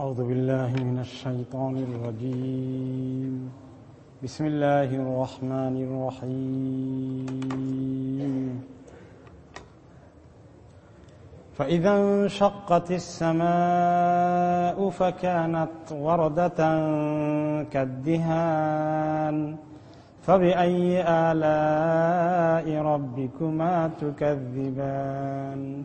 أعوذ بالله من الشيطان الرجيم. بسم الله الرحمن الرحيم. فإذا انشقت السماء فكانت وردة كالدهان. فبأي آلاء ربكما تكذبان؟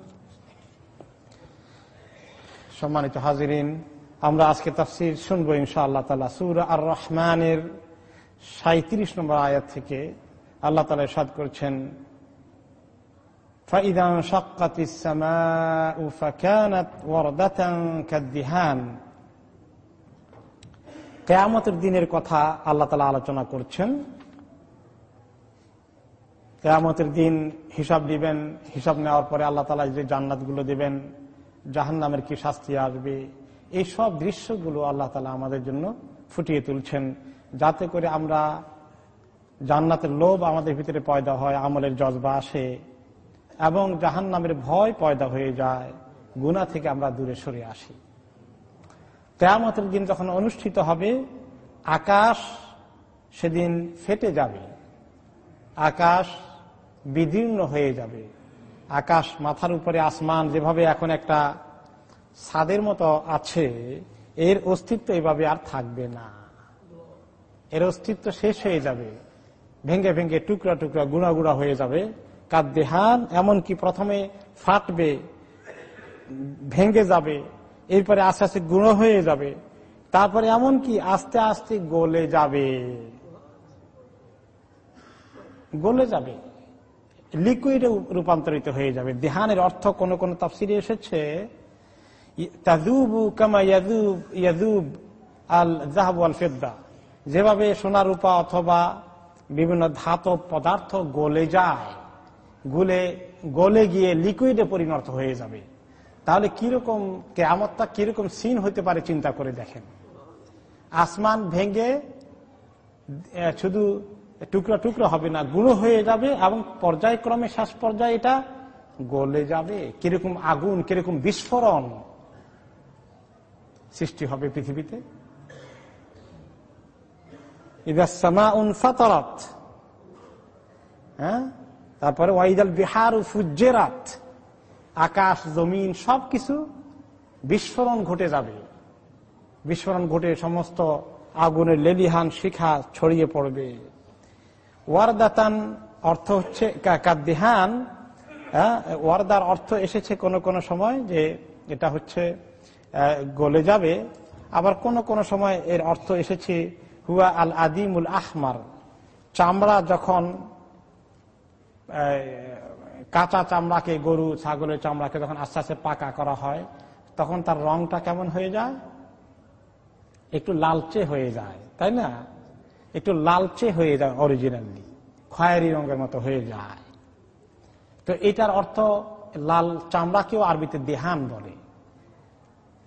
সম্মানিত হাজিরিন, আমরা আজকে তাফসির শুনব ইনশা আল্লাহ তালা সুর আর রহমানের সাঁত্রিশ নম্বর আয়াত থেকে আল্লাহ তালা সাদ করছেন কেয়ামতের দিনের কথা আল্লাহ তালা আলোচনা করছেন। কেয়ামতের দিন হিসাব দিবেন, হিসাব নেওয়ার পরে আল্লাহ তালা যে জান্নাতগুলো দিবেন জাহান নামের কি শাস্তি আসবে? এই সব দৃশ্যগুলো আল্লাহ তালা আমাদের জন্য ফুটিয়ে তুলছেন। যাতে করে আমরা জান্নাতের লোভ আমাদের ভিতরে পয়দা হয়, আমলের জজবা আসে এবং জাহান নামের ভয় পয়দা হয়ে যায় গুণা থেকে আমরা দূরে সরে আসি। কেয়ামতের দিন যখন অনুষ্ঠিত হবে, আকাশ সেদিন ফেটে যাবে, আকাশ বিদীর্ণ হয়ে যাবে। আকাশ, মাথার উপরে আসমান যেভাবে এখন একটা ছাদের মতো আছে, এর অস্তিত্ব এভাবে আর থাকবে না। এর অস্তিত্ব শেষ হয়ে যাবে। ভেঙ্গে ভেঙ্গে টুকরা টুকরা গুড়া গুড়া হয়ে যাবে। কার দেহান এমনকি প্রথমে ফাটবে, ভেঙ্গে যাবে, এরপরে আস্তে আস্তে গুঁড়ো হয়ে যাবে। তারপরে এমনকি আস্তে আস্তে গলে যাবে। গলে যাবে। লিকুইডে রূপান্তরিত হয়ে যাবে। দেহানের অর্থ কোন কোন তাফসিরে এসেছে কামা আল যেভাবে সোনা রূপা অথবা বিভিন্ন ধাতব পদার্থ গলে যায়, গুলে, গলে গিয়ে লিকুইডে পরিণত হয়ে যাবে। তাহলে কীরকম কেয়ামতটা কীরকম সিন হতে পারে চিন্তা করে দেখেন। আসমান ভেঙে শুধু টুকরা টুকরা হবে না, গুঁড়ো হয়ে যাবে এবং পর্যায়ক্রমে শেষ পর্যায়ে এটা গলে যাবে। কীরকম আগুন, কীরকম বিস্ফোরণ সৃষ্টি হবে পৃথিবীতে? হ্যাঁ? তারপরে ওয়াইদাল বিহার ফুজেরাত আকাশ, জমিন সবকিছু বিস্ফোরণ ঘটে যাবে। বিস্ফোরণ ঘটে সমস্ত আগুনের লেলিহান শিখা ছড়িয়ে পড়বে। ওয়ারদাতান অর্থ হচ্ছে কাদ্দিহান হ্যাঁ, ওয়ারদার অর্থ এসেছে কোন কোন সময় যে এটা হচ্ছে গলে যাবে। আবার কোন কোন সময় এর অর্থ এসেছে হুয়া আল আদিমুল আহমার চামড়া যখন কাঁচা চামড়াকে গরু ছাগলের চামড়াকে যখন আস্তে আস্তে পাকা করা হয় তখন তার রংটা কেমন হয়ে যায়? একটু লালচে হয়ে যায় তাই না? একটু লালচে হয়ে যায় অরিজিনালি খয়েরি রঙের মতো হয়ে যায়। তো এটার অর্থ লাল চামড়াকেও আরবিতে দেহান বলে।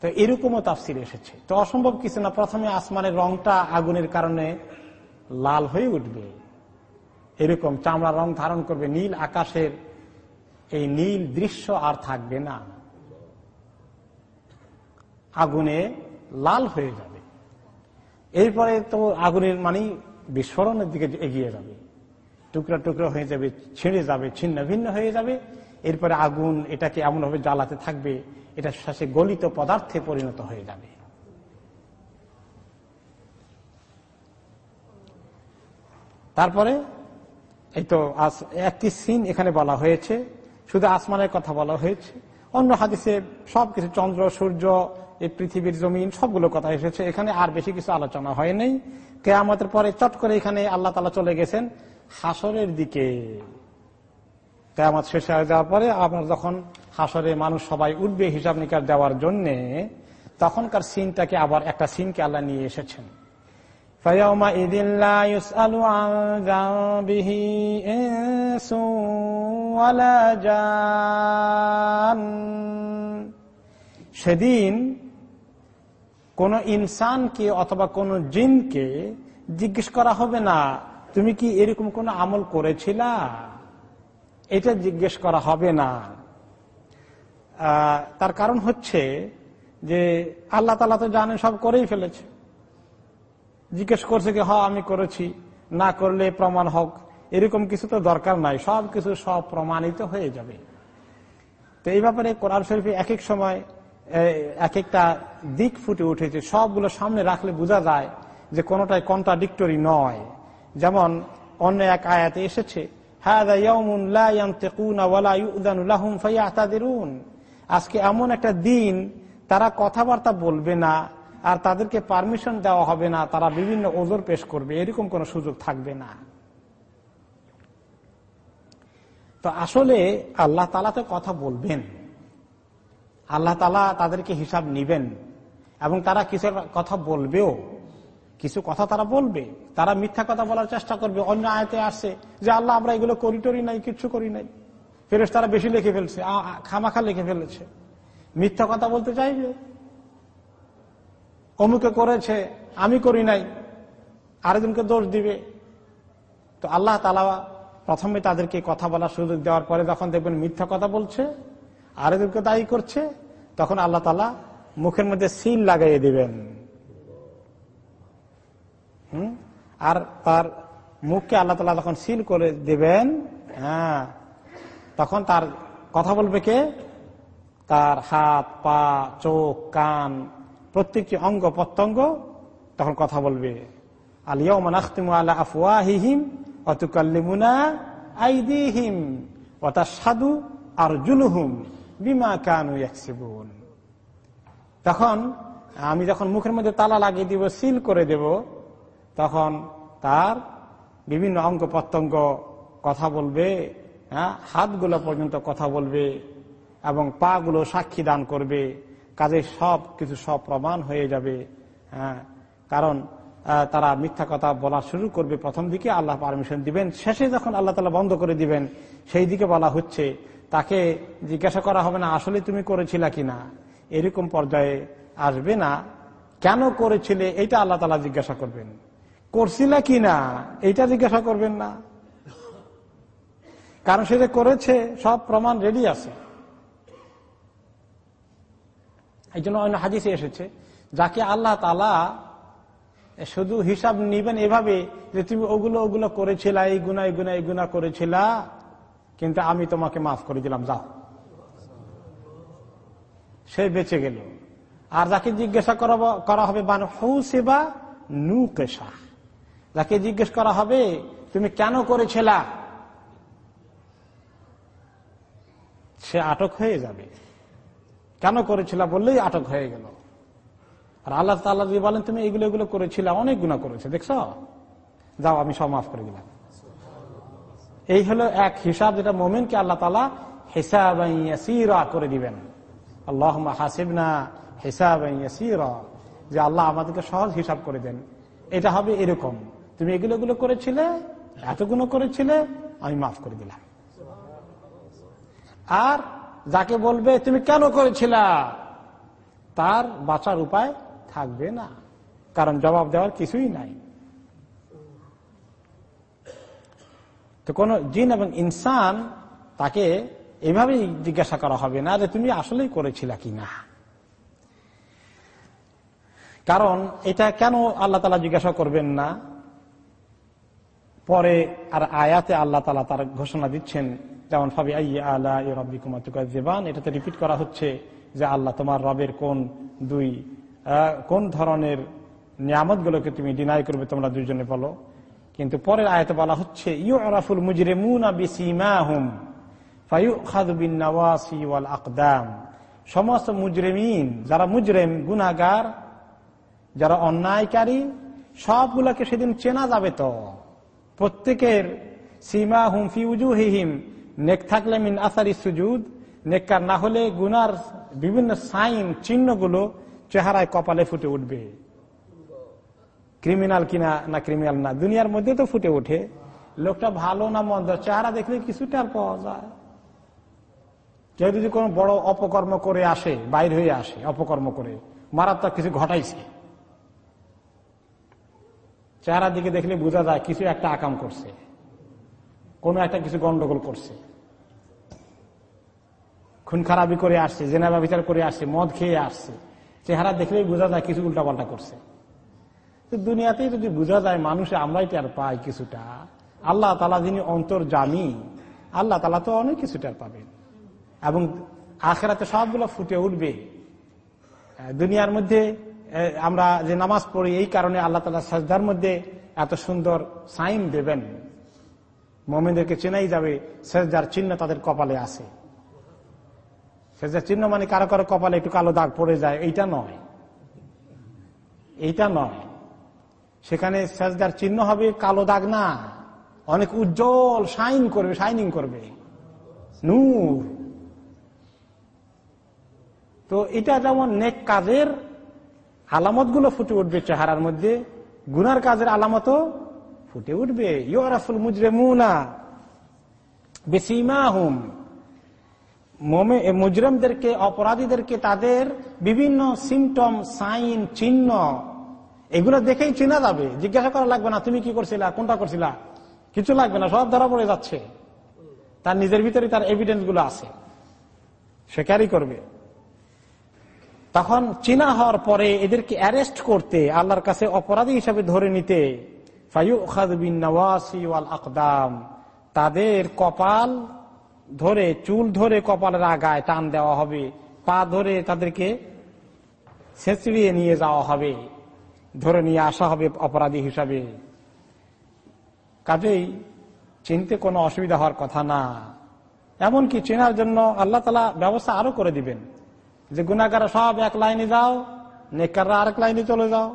তো এরকমও তাফসির এসেছে। তো অসম্ভব কিছু না, প্রথমে আসমানের রংটা আগুনের কারণে লাল হয়ে উঠবে। এরকম চামড়া রং ধারণ করবে, নীল আকাশের এই নীল দৃশ্য আর থাকবে না। আগুনে লাল হয়ে যাবে। এরপরে তো আগুনের মানে বিস্ফোরণের দিকে এগিয়ে যাবে। টুকরা টুকরা হয়ে যাবে, ছিঁড়ে যাবে, ছিন্ন ভিন্ন হয়ে যাবে। এরপরে আগুন এটাকে এমনভাবে জ্বালাতে থাকবে, এটা শেষে গলিত পদার্থে পরিণত হয়ে যাবে। তারপরে এই তো একটি সিন এখানে বলা হয়েছে। শুধু আসমানের কথা বলা হয়েছে। অন্য হাদিসে সবকিছু চন্দ্র, সূর্য এই পৃথিবীর জমিন, সবগুলো কথা এসেছে। এখানে আর বেশি কিছু আলোচনা হয় নাই। কেয়ামতের পরে চট করে এখানে আল্লাহ তালা চলে গেছেন হাসরের দিকে। কেয়ামত শেষ হয়ে যাওয়ার পরে আবার যখন হাসরে মানুষ সবাই উঠবে হিসাব নিকার দেওয়ার জন্য, তখনকার সিনটাকে আবার একটা সিনকে আল্লাহ নিয়ে এসেছেন। সেদিন কোন ইনসানকে অথবা কোন জিনকে জিজ্ঞেস করা হবে না, তুমি কি এরকম কোন আমল করেছিলা? এটা জিজ্ঞেস করা হবে না। তার কারণ হচ্ছে যে আল্লাহ তালা তো জানেন সব করেই ফেলেছে। জিজ্ঞেস করছে কি হ আমি করেছি। না করলে প্রমাণ হোক। এরকম কিছু তো দরকার নাই, সব কিছু সব প্রমাণিত হয়ে যাবে। তো এই ব্যাপারে কোরআন শরীফে এক এক সময় এক একটা দিক ফুটে উঠেছে, সবগুলো সামনে রাখলে বোঝা যায় যে কোনটাই কন্ট্রাডিক্টরি নয়। যেমন, অন্য এক আয়াতে এসেছে আজকে এমন একটা দিন, তারা কথাবার্তা বলবে না, আর তাদেরকে পারমিশন দেওয়া হবে না, তারা বিভিন্ন ওজোর পেশ করবে, এরকম কোন সুযোগ থাকবে না। তো আসলে আল্লাহ তালা তো কথা বলবেন। আল্লাহ তালা তাদেরকে হিসাব নিবেন এবং তারা কিছু কথা বলবেও। কিছু কথা তারা বলবে। তারা মিথ্যা কথা বলার চেষ্টা করবে। অন্য আয়তে আসছে যে, আল্লাহ, আমরা এগুলো করি টরি নাই, কিচ্ছু করি নাই। ফেরেস তারা বেশি লিখে ফেলছে খামাখা লিখে ফেলেছে। মিথ্যা কথা বলতে চাইবে? অমুকে করেছে, আমি করি নাই, আরেকজনকে দোষ দিবে? তো আল্লাহ তালা প্রথমে তাদেরকে কথা বলার সুযোগ দেওয়ার পরে যখন দেখবেন মিথ্যা কথা বলছে আরেকজনকে দায়ী করছে, তখন আল্লাহ তালা মুখের মধ্যে সিল লাগাইয়ে দিবেন। আর তার মুখকে আল্লাহ তালা যখন সিল করে দিবেন হ্যাঁ তখন তার কথা বলবে কে? তার হাত, পা, চোখ, কান, প্রত্যেকটি অঙ্গ, প্রত্যঙ্গ তখন কথা বলবে। আলিয়া আল্লাহ সাধু আর বিমা কানু তখন আমি যখন মুখের মধ্যে তালা লাগিয়ে দিব, সিল করে দেব, তখন তার বিভিন্ন অঙ্গ প্রত্যঙ্গ কথা বলবে হ্যাঁ হাতগুলো পর্যন্ত কথা বলবে এবং পা গুলো সাক্ষী দান করবে, কাজে সব কিছু সব প্রমাণ হয়ে যাবে হ্যাঁ। কারণ তারা মিথ্যা কথা বলা শুরু করবে প্রথম দিকে, আল্লাহ পারমিশন দিবেন। শেষে যখন আল্লাহ তালা বন্ধ করে দিবেন, সেই দিকে বলা হচ্ছে তাকে জিজ্ঞাসা করা হবে না, আসলে তুমি করেছিলা কিনা? এরকম পর্যায়ে আসবে না। কেন করেছিলে? এটা আল্লাহ তালা জিজ্ঞাসা করবেন। করছিলা কিনা? এইটা জিজ্ঞাসা করবেন না। কারণ সে যে করেছে, সব প্রমাণ রেডি আছে। এই জন্য অন্য হাদিসে এসেছে, যাকে আল্লাহ তালা শুধু হিসাব নিবেন এভাবে যে তুমি ওগুলো ওগুলো করেছিলা, এই গুণা এই গুণা এই গুণা করেছিলা কিন্তু আমি তোমাকে মাফ করে দিলাম, যাও। সে বেঁচে গেল। আর যাকে জিজ্ঞাসা করা হবে, বান হু সেবা নু কেশা যাকে জিজ্ঞেস করা হবে, তুমি কেন করেছিলা? সে আটক হয়ে যাবে। কেন করেছিল বললেই আটক হয়ে গেল। আর আল্লাহ তাল্লাহ বলেন, তুমি এগুলো এগুলো করেছিল, অনেক গুণা করেছে, দেখছ? যাও, আমি সব মাফ করে দিলাম। এই হলো এক হিসাব যেটা মোমেনকে আল্লাহ তালা হিসাব করে দিবেন। আল্লাহ হাসিবনা হিসাব যে আল্লাহ আমাদেরকে সহজ হিসাব করে দেন। এটা হবে এরকম, তুমি এগুলো এগুলো করেছিলে, এতগুলো করেছিলে, আমি মাফ করে দিলাম। আর যাকে বলবে, তুমি কেন করেছিলা? তার বাঁচার উপায় থাকবে না। কারণ জবাব দেওয়ার কিছুই নাই। তো কোন জিন এবং ইনসান তাকে এভাবেই জিজ্ঞাসা করা হবে না যে তুমি আসলেই করেছিলা কি না কারণ এটা কেন আল্লাহ তালা জিজ্ঞাসা করবেন না? পরে আর আয়াতে আল্লাহ তালা তার ঘোষণা দিচ্ছেন, যেমন, ফাবি আল্লাহ রব্বি কুমার জেবান এটাতে রিপিট করা হচ্ছে যে আল্লাহ তোমার রবের কোন দুই কোন ধরনের নিয়ামত গুলোকে তুমি ডিনাই করবে তোমরা দুইজনে বলো। কিন্তু পরের আয়তে বলা হচ্ছে ইউ আরাফুল মুজরে মুনাবিসিমাহুম আকদাম সমস্ত মুজরেমিন, যারা মুজরেম গুনাগার যারা অন্যায়কারী, সবগুলোকে সেদিন চেনা যাবে তো। প্রত্যেকের সীমা হুম ফি উজুহিহিম, নেক থাকলে মিন আসারি সুজুদ, নেককার না হলে গুনার বিভিন্ন সাইন, চিহ্নগুলো চেহারায় কপালে ফুটে উঠবে। ক্রিমিনাল কিনা না ক্রিমিনাল না, দুনিয়ার মধ্যে তো ফুটে ওঠে। লোকটা ভালো না মন্দ, চেহারা দেখলে কিছুটা পাওয়া যায়। কেউ যদি কোনো বড় অপকর্ম করে আসে, বাইর হয়ে আসে, অপকর্ম করে, মারাত্মক কিছু ঘটাইছে। চেহারা দিকে দেখলে বোঝা যায় কিছু একটা আকাম করছে, কোনো একটা কিছু গন্ডগোল করছে। খুন খারাপি করে আসছে, জেনাবা বিচার করে আসছে, মদ খেয়ে আসছে। চেহারা দেখলেই বোঝা যায় কিছু উল্টাপাল্টা করছে। দুনিয়াতেই যদি বোঝা যায় মানুষ আমরাই টের পাই কিছুটা, আল্লাহ তালা যিনি অন্তর জানি, আল্লাহ তালা তো অনেক কিছু টের পাবেন। এবং আখেরাতে সবগুলো ফুটে উঠবে। দুনিয়ার মধ্যে আমরা যে নামাজ পড়ি, এই কারণে আল্লাহ তালা সাজদার মধ্যে এত সুন্দর সাইন দেবেন। মোমেনদেরকে চেনাই যাবে, সেজদার চিহ্ন তাদের কপালে আছে। সেজদার চিহ্ন মানে কারও কারও কপালে একটু কালো দাগ পড়ে যায়, এইটা নয়। এইটা নয়। সেখানে সেজদার চিহ্ন হবে কালো দাগ না। অনেক উজ্জ্বল শাইন করবে, শাইনিং করবে। নূর। তো এটা যেমন নেক কাজের আলামতগুলো ফুটে উঠবে চেহারার মধ্যে, গুনার কাজের আলামতও ফুটে উঠবে। ইয়রাফুল মুজরে মুনা বেসিমা হুম মুজরমদেরকে, অপরাধীদেরকে তাদের বিভিন্ন সিমটম, সাইন, চিহ্ন এগুলো দেখেই চেনা যাবে। জিজ্ঞাসা করা লাগবে না, তুমি কি করছিলা, কোনটা করছিলা? কিছু লাগবে না, সব ধরা পড়ে যাচ্ছে। তার নিজের ভিতরে তার এভিডেন্সগুলো আছে। সে ক্যারি করবে। তখন চিনা হওয়ার পরে এদেরকে অ্যারেস্ট করতে আল্লাহর কাছে অপরাধী হিসাবে ধরে নিতে আকদাম, তাদের কপাল ধরে, চুল ধরে কপালের আগায় টান দেওয়া হবে, পা ধরে তাদেরকে ছেঁচড়িয়ে নিয়ে যাওয়া হবে। ধরে নিয়ে আসা হবে অপরাধী হিসাবে। কাজেই চিনতে কোনো অসুবিধা হওয়ার কথা না। এমনকি চেনার জন্য আল্লাহ তালা ব্যবস্থা আরও করে দিবেন। যে গুণাগারা সব এক লাইনে যাও নেকাররা আরেক লাইনে চলে যাও।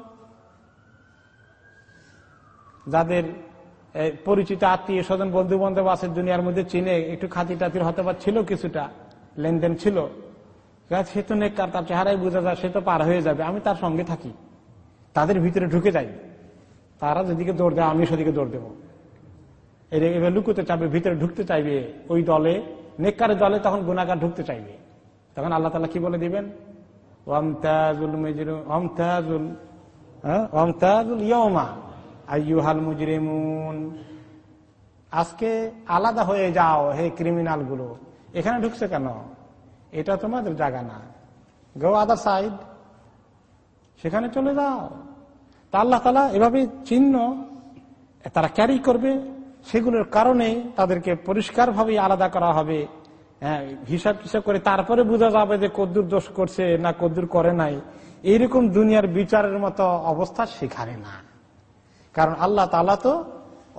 যাদের পরিচিত আত্মীয় স্বজন বন্ধু বান্ধব আছে দুনিয়ার মধ্যে চিনে, একটু খাতি টাতির হতে ছিল কিছুটা, লেনদেন ছিল। সে তো নেককার, তার চেহারাই বোঝা যায়, সে তো পার হয়ে যাবে, আমি তার সঙ্গে থাকি। তাদের ভিতরে ঢুকে যাই। তারা যেদিকে দৌড় দেয় আমি সেদিকে দৌড় দেবো। এবার লুকোতে চাইবে, ভিতরে ঢুকতে চাইবে ওই দলে নেককারের দলে তখন গুনাগার ঢুকতে চাইবে। তখন আল্লাহ তালা কি বলে দিবেন? আজকে আলাদা হয়ে যাও, হে ক্রিমিনালগুলো। এখানে ঢুকছে কেন? এটা তোমাদের জায়গা না। গো আদার সাইড সেখানে চলে যাও। তা আল্লাহ তালা এভাবে চিহ্ন তারা ক্যারি করবে সেগুলোর কারণে তাদেরকে পরিষ্কারভাবে আলাদা করা হবে। হ্যাঁ, হিসাব টিসাব করে তারপরে বোঝা যাবে যে কদ্দুর দোষ করছে না কদ্দুর করে নাই। এইরকম দুনিয়ার বিচারের মতো অবস্থা সেখানে না। কারণ আল্লাহ তালা তো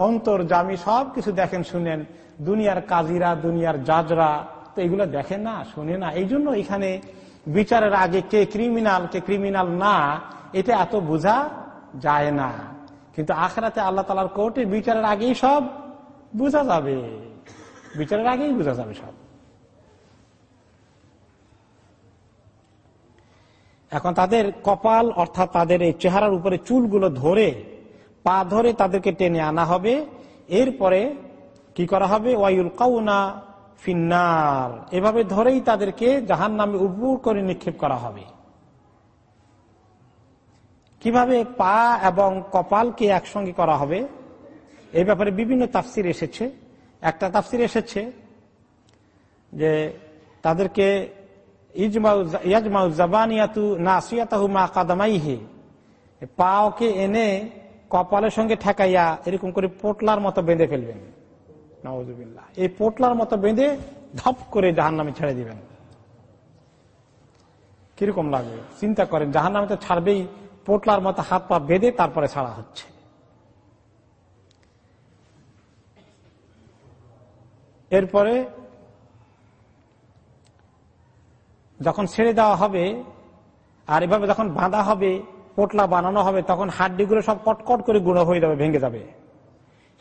অন্তর জামি সব কিছু দেখেন শুনেন। দুনিয়ার কাজীরা দুনিয়ার জাজরা তো এগুলো দেখেন না শুনে না। এই জন্য এখানে বিচারের আগে কে ক্রিমিনাল কে ক্রিমিনাল না এটা এত বোঝা যায় না। কিন্তু আখরাতে আল্লাহ তালার কোর্টে বিচারের আগেই সব বোঝা যাবে। বিচারের আগেই বোঝা যাবে সব। এখন তাদের কপাল অর্থাৎ তাদের এই চেহারার উপরে চুলগুলো ধরে, পা ধরে তাদেরকে টেনে আনা হবে। এরপরে কি করা হবে? ওয়াইল কাউনা ফিন্নার। এভাবে ধরেই তাদেরকে জাহান নামে উপর করে নিক্ষেপ করা হবে। কীভাবে পা এবং কপালকে একসঙ্গে করা হবে? এই ব্যাপারে বিভিন্ন তাফসির এসেছে। একটা তাফসির এসেছে যে তাদেরকে পাওকে এনে কপালের সঙ্গে ঠেকাইয়া এরকম করে পোটলার মতো বেঁধে ফেলবেন। নওয়াজুবিল্লাহ এই পোটলার মতো বেঁধে ধপ করে জাহান নামে ছেড়ে দিবেন। কীরকম লাগবে? চিন্তা করেন জাহান নামে তো ছাড়বেই। পোটলার মতো হাত পা বেঁধে তারপরে ছাড়া হচ্ছে। এরপরে যখন ছেড়ে দেওয়া হবে আর এভাবে যখন বাঁধা হবে পোটলা বানানো হবে তখন হাড্ডিগুলো সব কটকট করে গুঁড়ো হয়ে যাবে ভেঙে যাবে।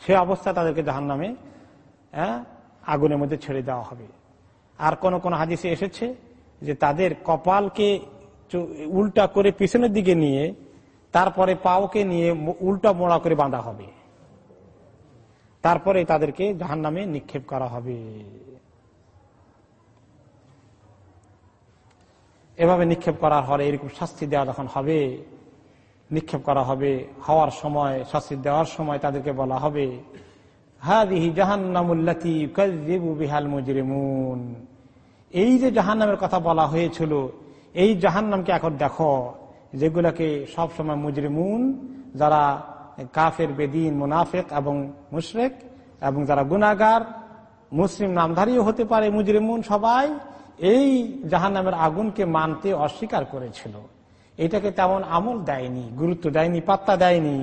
সে অবস্থা তাদেরকে জাহান নামে হ্যাঁ, আগুনের মধ্যে ছেড়ে দেওয়া হবে। আর কোন কোন হাদিসে এসেছে যে তাদের কপালকে উল্টা করে পিছনের দিকে নিয়ে, তারপরে পাওকে নিয়ে উল্টা মোড়া করে বাঁধা হবে। তারপরে তাদেরকে জাহান নামে নিক্ষেপ করা হবে। এভাবে নিক্ষেপ করার হলে এরকম শাস্তি দেওয়া যখন হবে, নিক্ষেপ করা হবে, হওয়ার সময়, শাস্তি দেওয়ার সময় তাদেরকে বলা হবে এই যে জাহান্নামের কথা বলা হয়েছিল এই জাহান্নামকে এখন দেখো, যেগুলাকে সবসময় মুজরিমুন, যারা কাফের, বেদিন, মুনাফেক এবং মুশরেক এবং যারা গুনাগার মুসলিম নামধারীও হতে পারে মুজরিমুন সবাই, এই জাহান নামের আগুনকে মানতে অস্বীকার করেছিল। এটাকে তেমন আমল দেয়নি, গুরুত্ব দেয়নি, পাত্তা দেয়নি।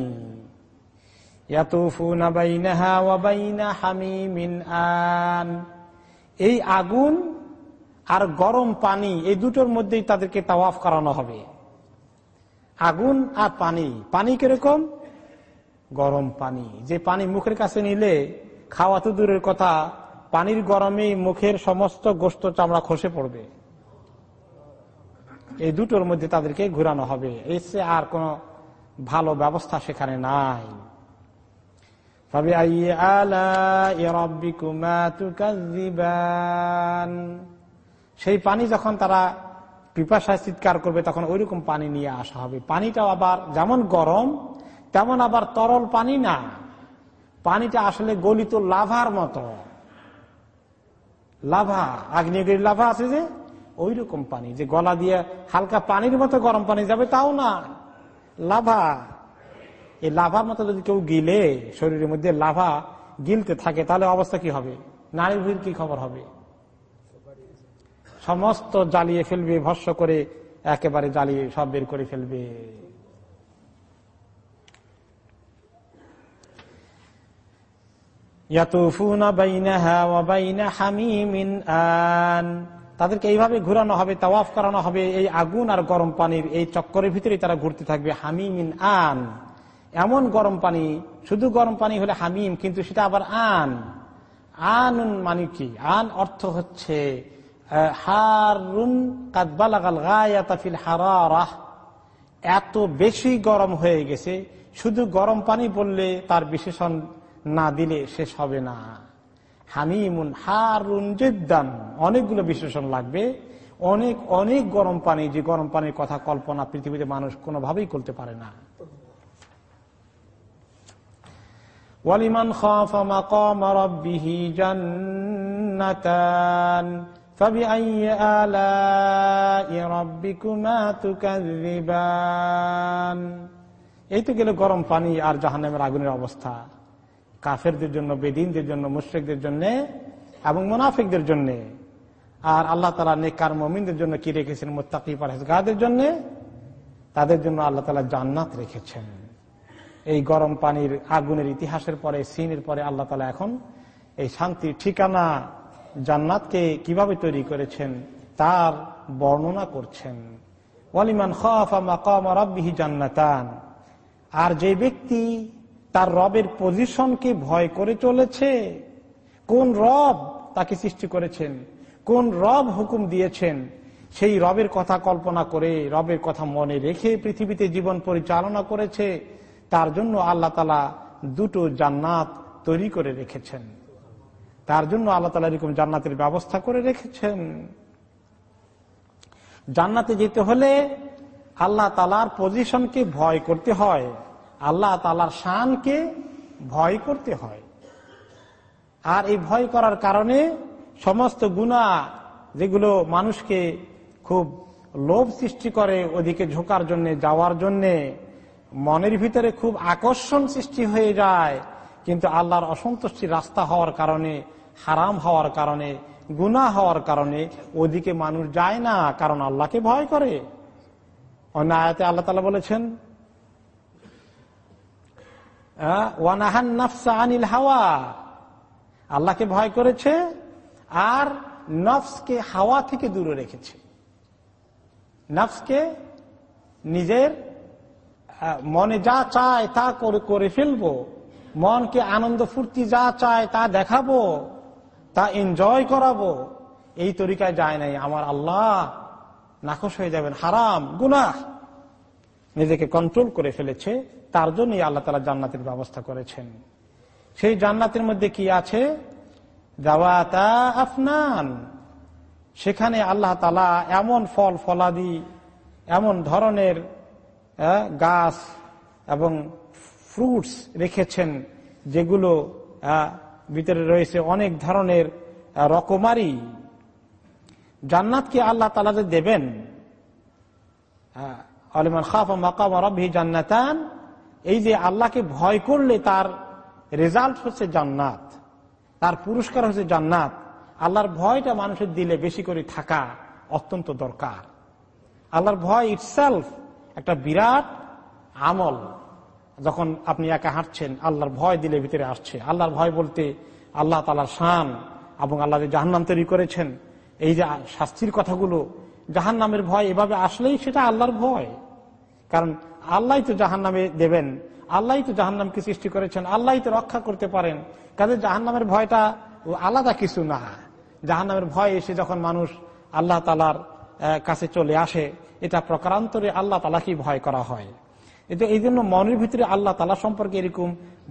এই আগুন আর গরম পানি, এই দুটোর মধ্যেই তাদেরকে তাওয়াফ করানো হবে। আগুন আর পানি। পানি কীরকম? গরম পানি। যে পানি মুখের কাছে নিলে খাওয়া তো দূরের কথা, পানির গরমে মুখের সমস্ত গোস্ত চামড়া খসে পড়বে। এই দুটোর মধ্যে তাদেরকে ঘুরানো হবে। এসে আর কোন ভালো ব্যবস্থা সেখানে নাই। সেই পানি যখন তারা পিপাসায় চিৎকার করবে, তখন ওইরকম পানি নিয়ে আসা হবে। পানিটাও আবার যেমন গরম, তেমন আবার তরল পানি না। পানিটা আসলে গলিত লাভার মতো। লাভা আগ্নেয়গির লাভা আছে যে ওই রকম পানি। যে গলা দিয়ে হালকা পানির মতো গরম পানি যাবে, তাও না। লাভা। এই লাভার মতো যদি কেউ গিলে, শরীরের মধ্যে লাভা গিলতে থাকে, তাহলে অবস্থা কি হবে? নারীর কি খবর হবে? সমস্ত জ্বালিয়ে ফেলবে, ভস্য করে একেবারে জ্বালিয়ে সব বের করে ফেলবে। তাদেরকে এইভাবে ঘুরানো হবে, তাওয়াফ করানো হবে, এই আগুন আর গরম পানির এই চক্করের ভিতরে তারা ঘুরতে থাকবে, হামিমিন আন। এমন গরম পানি, শুধু গরম পানি হলে হামিম, কিন্তু সেটা আবার আন। আন মানে কি? আন অর্থ হচ্ছে হারুন এত বেশি গরম হয়ে গেছে, শুধু গরম পানি বললে তার বিশেষণ না দিলে শেষ হবে না। হামিমুন হারুন জেদ্দান, অনেকগুলো বিশেষণ লাগবে। অনেক অনেক গরম পানি, যে গরম পানির কথা কল্পনা পৃথিবীতে মানুষ কোনোভাবেই করতে পারে না। ওয়ালিমান খাফা মাকাম রাব্বিহি জান্নাতান। فبأي آلاء ربكما تكذبان এই তো গেল গরম পানি আর জাহান্নামের আগুনের অবস্থা কাফেরদের জন্য বেদিনদের জন্য মুশ্রিকদের জন্য এবং মুনাফিকদের জন্য আর আল্লাহ তালা নেকার মমিনদের জন্য কি রেখেছেন মোত্তাকি পারহেজগাদের জন্য তাদের জন্য আল্লাহ তালা জান্নাত রেখেছেন এই গরম পানির আগুনের ইতিহাসের পরে সিনের পরে আল্লাহ তালা এখন এই শান্তির ঠিকানা জান্নাতকে কীভাবে তৈরি করেছেন, তার বর্ণনা করছেন। ওয়ালিমান খাফি জান্নাতান। আর যে ব্যক্তি তার রবের পজিশনকে ভয় করে চলেছে, কোন রব তাকে সৃষ্টি করেছেন, কোন রব হুকুম দিয়েছেন, সেই রবের কথা কল্পনা করে, রবের কথা মনে রেখে পৃথিবীতে জীবন পরিচালনা করেছে, তার জন্য আল্লাহ তালা দুটো জান্নাত তৈরি করে রেখেছেন। তার জন্য আল্লাহ তালা এরকম জান্নাতের ব্যবস্থা করে রেখেছেন। জান্নাতে যেতে হলে আল্লাহ তালার পজিশনকে ভয় করতে হয়, আল্লাহ তালার শানকে ভয় করতে হয়। আর এই ভয় করার কারণে সমস্ত গুণা যেগুলো মানুষকে খুব লোভ সৃষ্টি করে, ওদিকে ঝোঁকার জন্য, যাওয়ার জন্যে, মনের ভিতরে খুব আকর্ষণ সৃষ্টি হয়ে যায়, কিন্তু আল্লাহর অসন্তুষ্টির রাস্তা হওয়ার কারণে হারাম হওয়ার কারণে গুনা হওয়ার কারণে ওদিকে মানুষ যায় না, কারণ আল্লাহকে ভয় করে। অন্য আয়াতে আল্লাহ তালা বলেছেন হাওয়া। আল্লাহকে ভয় করেছে আর নফসকে হাওয়া থেকে দূরে রেখেছে। নফসকে নিজের মনে যা চায় তা করে ফেলব। মনকে আনন্দ ফুর্তি যা চায় তা দেখাবো। তা এনজয় করাবো। এই তরিকায় যায় নাই। আমার আল্লাহ নাকশ হয়ে যাবেন। হারাম গুনা নিজেকে কন্ট্রোল করে ফেলেছে। তার জন্যই আল্লাহ তালা জান্নাতের ব্যবস্থা করেছেন। সেই জান্নাতের মধ্যে কি আছে? আফনান। সেখানে আল্লাহ তালা এমন ফল, ফলাদি, এমন ধরনের গাছ এবং ফ্রুটস রেখেছেন, যেগুলো ভিতরে রয়েছে অনেক ধরনের রকমারি। জান্নাতকে আল্লাহ তালা যে দেবেন আলিমান খাফ জান্নাতান, এই যে আল্লাহকে ভয় করলে তার রেজাল্ট হচ্ছে জান্নাত, তার পুরস্কার হচ্ছে জান্নাত। আল্লাহর ভয়টা মানুষের দিলে বেশি করে থাকা অত্যন্ত দরকার। আল্লাহর ভয় ইটসেলফ একটা বিরাট আমল। যখন আপনি একা হাঁটছেন, আল্লাহর ভয় দিলে ভিতরে আসছে। আল্লাহর ভয় বলতে আল্লাহ তালার শান এবং আল্লাহ যে জাহান্নাম তৈরি করেছেন, এই যে শাস্তির কথাগুলো জাহান নামের ভয় এভাবে আসলেই সেটা আল্লাহর ভয়। কারণ আল্লাহ তো জাহান নামে দেবেন আল্লাহ তো জাহান নামকে সৃষ্টি করেছেন আল্লাহ তো রক্ষা করতে পারেন। কাজে জাহান নামের ভয়টা আলাদা কিছু না। জাহান নামের ভয় এসে যখন মানুষ আল্লাহ তালার কাছে চলে আসে, এটা প্রকারান্তরে আল্লাহ তালাকেই ভয় করা হয়। এটা এই জন্য মনের ভিতরে আল্লাহ তালা সম্পর্কে এরকম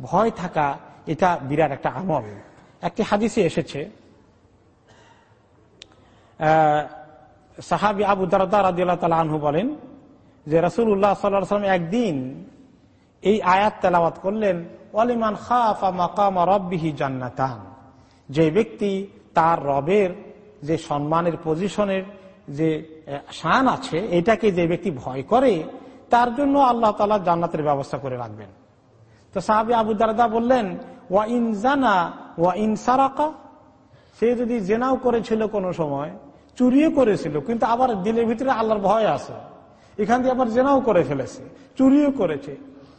ভয় থাকা এটা বিরাট একটা আমল। একটি হাদিসে এসেছে সাহাবি আবু দারদা তালা আনহু বলেন যে রসুল উল্লাহ সাল্লাম একদিন এই আয়াত তেলাওয়াত করলেন অলিমান খাফা মাকাম রব্বিহি জান্নাতান। যে ব্যক্তি তার রবের যে সম্মানের পজিশনের যে শান আছে, এটাকে যে ব্যক্তি ভয় করে তার জন্য আল্লাহ তালা জান্নাতের ব্যবস্থা করে রাখবেন। তো সাহাবি আবু দারদা বললেন, ওয়া ইন জানা, ওয়া ইন সারাকা? সে যদি জেনাও করেছিল কোনো সময়, চুরিও করেছিল, কিন্তু আবার দিলের ভিতরে আল্লাহর ভয় আছে। এখান দিয়ে আবার জেনাও করে ফেলেছে, চুরিও করেছে।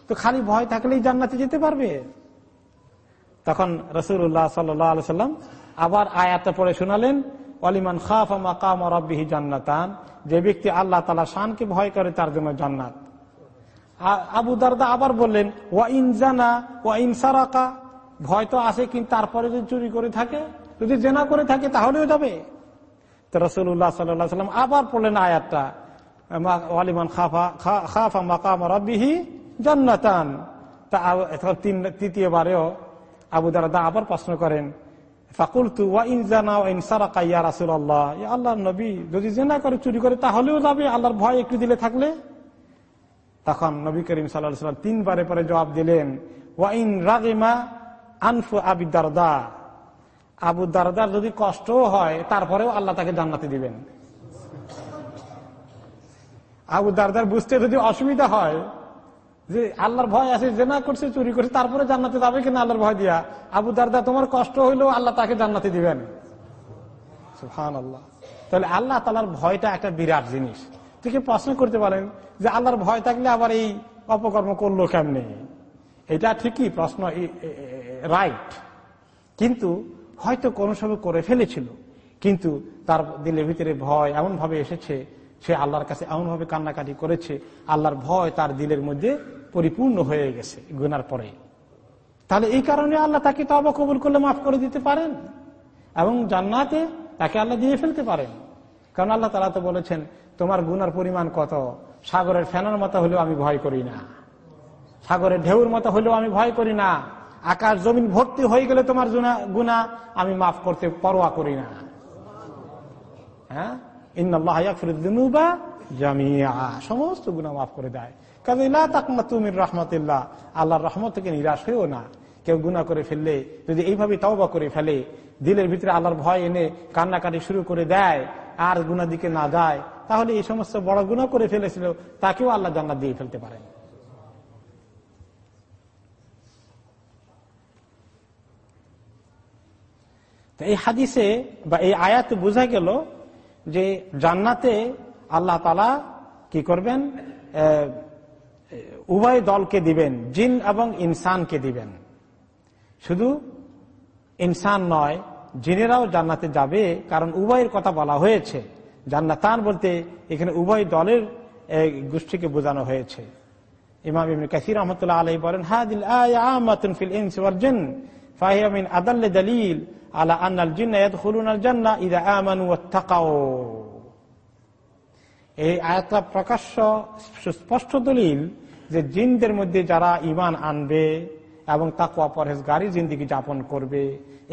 তো খালি ভয় থাকলেই জান্নাতে যেতে পারবে? তখন রসুল্লাহ সাল্লাম আবার আয়াতটা পড়ে শোনালেন অলিমান খাফ মাকাম রব্বিহি জান্নাতান। যে ব্যক্তি আল্লাহ তালা শানকে ভয় করে, তার জন্য জান্নাত। আবু দারদা আবার বললেন, ওয়া ইন জানা, ওয়া ইন ভয় তো আছে, কিন্তু তারপরে যদি চুরি করে থাকে, যদি জেনা করে থাকে, তাহলেও যাবে। তো রসুল্লাহ সাল্লাম আবার পড়লেন আয়াতটা ওয়ালিমান খাফা খাফা মাকাম রব্বিহি জান্নাতান। তা তৃতীয়বারেও আবু দারদা আবার প্রশ্ন করেন ফাকুল তু আল্লাহ আল্লাহ নবী যদি জেনা করে, চুরি করে, তাহলেও যাবে। আল্লাহর ভয় একটু দিলে থাকলে? তখন নবী করিম সাল্লাহ তিনবারে পরে জবাব দিলেন ওয়াইন রাগিমা আনফু আবি দারদা। আবু দারদার যদি কষ্ট হয়, তারপরেও আল্লাহ তাকে জান্নাতে দিবেন। আবু দারদার বুঝতে যদি অসুবিধা হয় যে আল্লাহর ভয় আছে, যে না করছে, চুরি করছে, তারপরে জান্নাতে যাবে কিনা আল্লাহর ভয় দিয়া? আবু দারদা, তোমার কষ্ট হইলেও আল্লাহ তাকে জান্নাতে দিবেন। আল্লাহ তাহলে আল্লাহ তালার ভয়টা একটা বিরাট জিনিস। থেকে প্রশ্ন করতে পারেন যে আল্লাহর ভয় থাকলে আবার এই অপকর্ম করল কেমনে? এটা ঠিকই, প্রশ্ন রাইট। কিন্তু হয়তো কোন সময় করে ফেলেছিল। কিন্তু তার দিলের ভিতরে ভয় এমন ভাবে এসেছে, সে আল্লাহর কাছে এমন ভাবে কান্নাকাটি করেছে, আল্লাহর ভয় তার দিলের মধ্যে পরিপূর্ণ হয়ে গেছে গুনার পরে। তাহলে এই কারণে আল্লাহ তাকে তবা কবুল করলে মাফ করে দিতে পারেন এবং জান্নাতে তাকে আল্লাহ দিয়ে ফেলতে পারেন। কারণ আল্লাহ তালা তো বলেছেন, তোমার গুনার পরিমাণ কত? সাগরের ফেনার মতো হলেও আমি ভয় করি না। সাগরের ঢেউর মতো হলেও আমি ভয় করি না। আকাশ, জমিন ভর্তি হয়ে গেলে তোমার গুণা আমি মাফ করতে পরোয়া করি না। হ্যাঁ? জামিয়া সমস্ত গুণা মাফ করে দেয়। কাজে তুমি রহমতুল্লাহ, আল্লাহর রহমত থেকে নিরাশ হয়েও না। কেউ গুণা করে ফেললে, যদি এইভাবে তাওবা করে ফেলে, দিলের ভিতরে আল্লাহর ভয় এনে কান্নাকাটি শুরু করে দেয়, আর গুণা দিকে না যায়, তাহলে এই সমস্ত বড় গুণা করে ফেলেছিল, তাকেও আল্লাহ জান্নাত দিয়ে ফেলতে পারেন। এই হাদিসে বা এই আয়াতে বোঝা গেল যে জান্নাতে আল্লাহ তালা কি করবেন? উভয় দলকে দিবেন, জিন এবং ইনসানকে দিবেন। শুধু ইনসান নয়, জিনেরাও জান্নাতে যাবে, কারণ উভয়ের কথা বলা হয়েছে। জান্নাতান বলতে এখানে উভয় দলের গোষ্ঠীকে বোঝানো হয়েছে। ইমাম কাসির রহমতুল্লাহ আলাই বলেন, হাদিল ফিল ইনস এই প্রকাশ্য, সুস্পষ্ট দলিল যে জিনদের মধ্যে যারা ইমান আনবে এবং তাকুয়া গাড়ি জিন্দিগি যাপন করবে,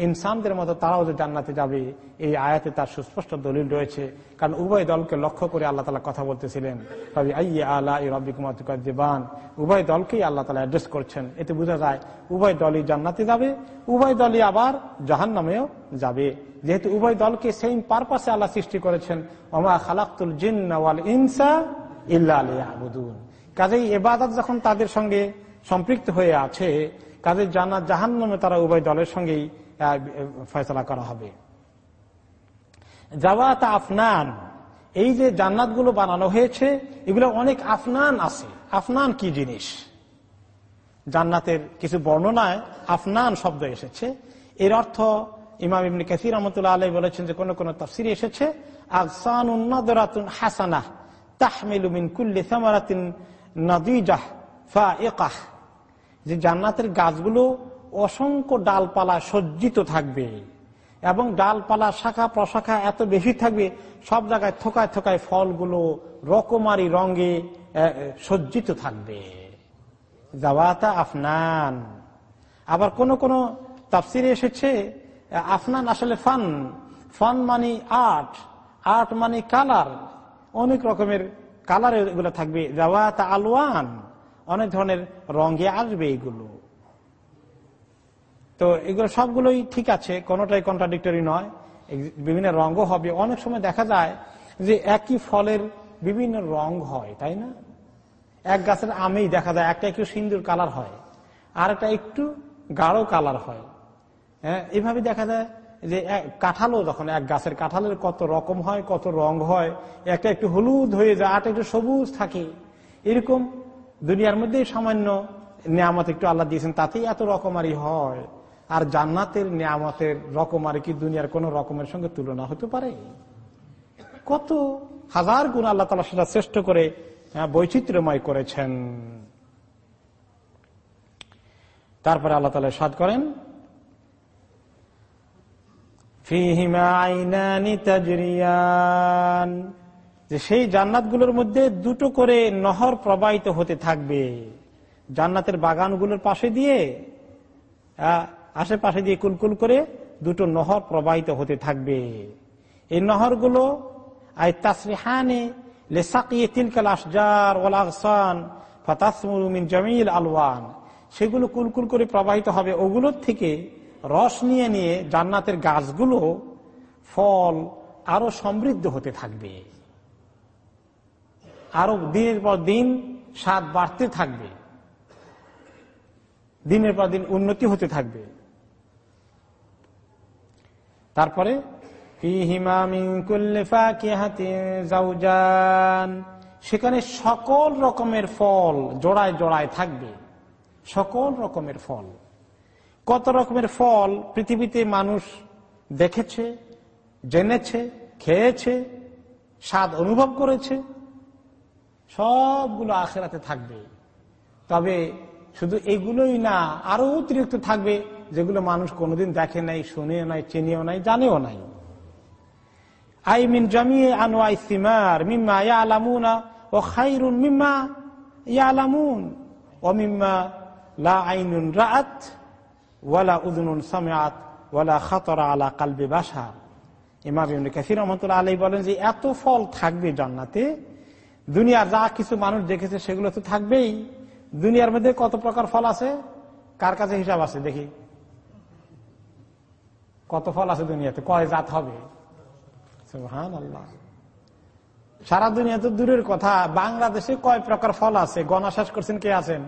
ইনসানদের মতো তারাও যে জান্নাতে যাবে, এই আয়াতে তার সুস্পষ্ট দলিল রয়েছে। কারণ উভয় দলকে লক্ষ্য করে আল্লাহ তালা কথা বলতেছিলেন। তবে আইয়ে আল্লাহ রব্বি কুমার দেবান উভয় দলকেই আল্লাহ তালা অ্যাড্রেস করছেন। এতে বোঝা যায়, উভয় দলই জান্নাতে যাবে, উভয় দলই আবার জাহান নামেও যাবে। যেহেতু উভয় দলকে সেই পারপাসে আল্লাহ সৃষ্টি করেছেন, ওমা খালাকুল জিন ইনসা ইল্লা আবুদুন কাজেই এবাদত যখন তাদের সঙ্গে সম্পৃক্ত হয়ে আছে কাজে জানা জাহান নামে তারা উভয় দলের সঙ্গেই ফয়সলা করা হবে। জাওয়াত আফনান, এই যে জান্নাতগুলো বানানো হয়েছে, এগুলো অনেক আফনান আছে। আফনান কি জিনিস? জান্নাতের কিছু বর্ণনায় আফনান শব্দ এসেছে। এর অর্থ, ইমাম ইমনি কাসির রহমতুল্লাহ আলাই বলেছেন যে কোন কোন তফসির এসেছে আফসান হাসানা তাহমিলুমিন কুল্লি সামারাতিন নদীজাহ ফা যে জান্নাতের গাছগুলো অসংখ্য ডালপালা সজ্জিত থাকবে এবং ডালপালা শাখা প্রশাখা এত বেশি থাকবে, সব জায়গায় থোকায় থোকায় ফলগুলো রকমারি রঙে সজ্জিত থাকবে। জাওয়াতা আফনান। আবার কোন কোন তাফসিরে এসেছে আফনান আসলে ফান। ফান মানে আর্ট আর্ট মানে কালার। অনেক রকমের কালার এগুলো থাকবে। জাওয়াতা আলওয়ান। অনেক ধরনের রঙে আসবে এগুলো। তো এগুলো সবগুলোই ঠিক আছে, কোনোটাই কন্ট্রাডিক্টরি নয়। বিভিন্ন রঙও হবে। অনেক সময় দেখা যায় যে একই ফলের বিভিন্ন রং হয়, তাই না? এক গাছের আমেই দেখা যায়, একটা একটু সিন্দুর কালার হয় আর একটা একটু গাঢ় কালার হয়। হ্যাঁ এভাবে দেখা যায় যে কাঁঠালও যখন এক গাছের কাঁঠালের কত রকম হয়, কত রং হয়, একটা একটু হলুদ হয়ে যায় আর একটু সবুজ থাকে। এরকম দুনিয়ার মধ্যে সামান্য নিয়ামত একটু আল্লাহ দিয়েছেন, তাতেই এত রকমারি হয়। আর জান্নাতের নিয়ামতের রকমারি কি দুনিয়ার কোন রকমের সঙ্গে তুলনা হতে পারে? কত হাজার গুণ আল্লাহ তালা সেটা শ্রেষ্ঠ করে বৈচিত্র্যময় করেছেন। তারপরে আল্লাহ তালা সাদ করেন যে সেই জান্নাতগুলোর মধ্যে দুটো করে নহর প্রবাহিত হতে থাকবে। জান্নাতের বাগানগুলোর পাশে দিয়ে আশেপাশে দিয়ে কুলকুল করে দুটো নহর প্রবাহিত হতে থাকবে। এই নহরগুলো, আই সেগুলো কুলকুল করে প্রবাহিত হবে ওগুলোর থেকে রস নিয়ে নিয়ে জান্নাতের গাছগুলো ফল আরও সমৃদ্ধ হতে থাকবে। আরও দিনের পর দিন স্বাদ বাড়তে থাকবে। দিনের পর দিন উন্নতি হতে থাকবে। তারপরে সেখানে সকল রকমের ফল জোড়ায় জোড়ায় থাকবে। সকল রকমের ফল। কত রকমের ফল পৃথিবীতে মানুষ দেখেছে, জেনেছে, খেয়েছে, স্বাদ অনুভব করেছে, সবগুলো আখেরাতে থাকবে। তবে শুধু এগুলোই না আরও অতিরিক্ত থাকবে যেগুলো মানুষ কোনোদিন দেখে নাই, শুনেও নাই, চেনেও নাই, জানেও নাই। আই মিন জমিয়ে আনোয়াই সিমার, মিম্মা ইয়া আলামুনা ও খাইরুন মিম্মা ইয়া আলামুন ও মিম্মা লা আইনুন রাত ওয়ালা উদনুন সামিয়াত ওয়ালা খাতরা আলা কালবে বাসা ইমাম ইবনে কাসির রহমতুল্লাহ আলাই বলেন যে, এত ফল থাকবে জান্নাতে? দুনিয়ার যা কিছু মানুষ দেখেছে সেগুলো তো থাকবেই। দুনিয়ার মধ্যে কত প্রকার ফল আছে? কার কাছে হিসাব আছে দেখি? কত ফল আছে দুনিয়াতে? কয় জাত হবে? হান আল্লাহ সারা দুনিয়া তো দূরের কথা। বাংলাদেশে কয় প্রকার ফল আছে? গণা শেষ করছেন কে আছেন?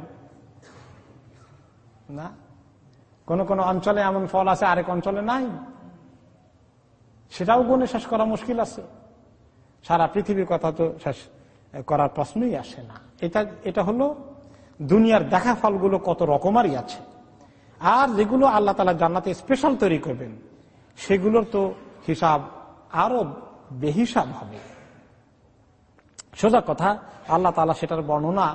না? কোন কোন অঞ্চলে এমন ফল আছে, আরেক অঞ্চলে নাই। সেটাও গুণে শেষ করা মুশকিল আছে। সারা পৃথিবীর কথা তো শেষ করার প্রশ্নই আসে না। এটা এটা হলো দুনিয়ার দেখা ফলগুলো কত রকমারই আছে। আর যেগুলো আল্লাহ তালা জান্নাতে স্পেশাল তৈরি করবেন, সেগুলোর তো হিসাব আরও বেহিসাব হবে। সোজা কথা, আল্লাহ তালা সেটার বর্ণনা,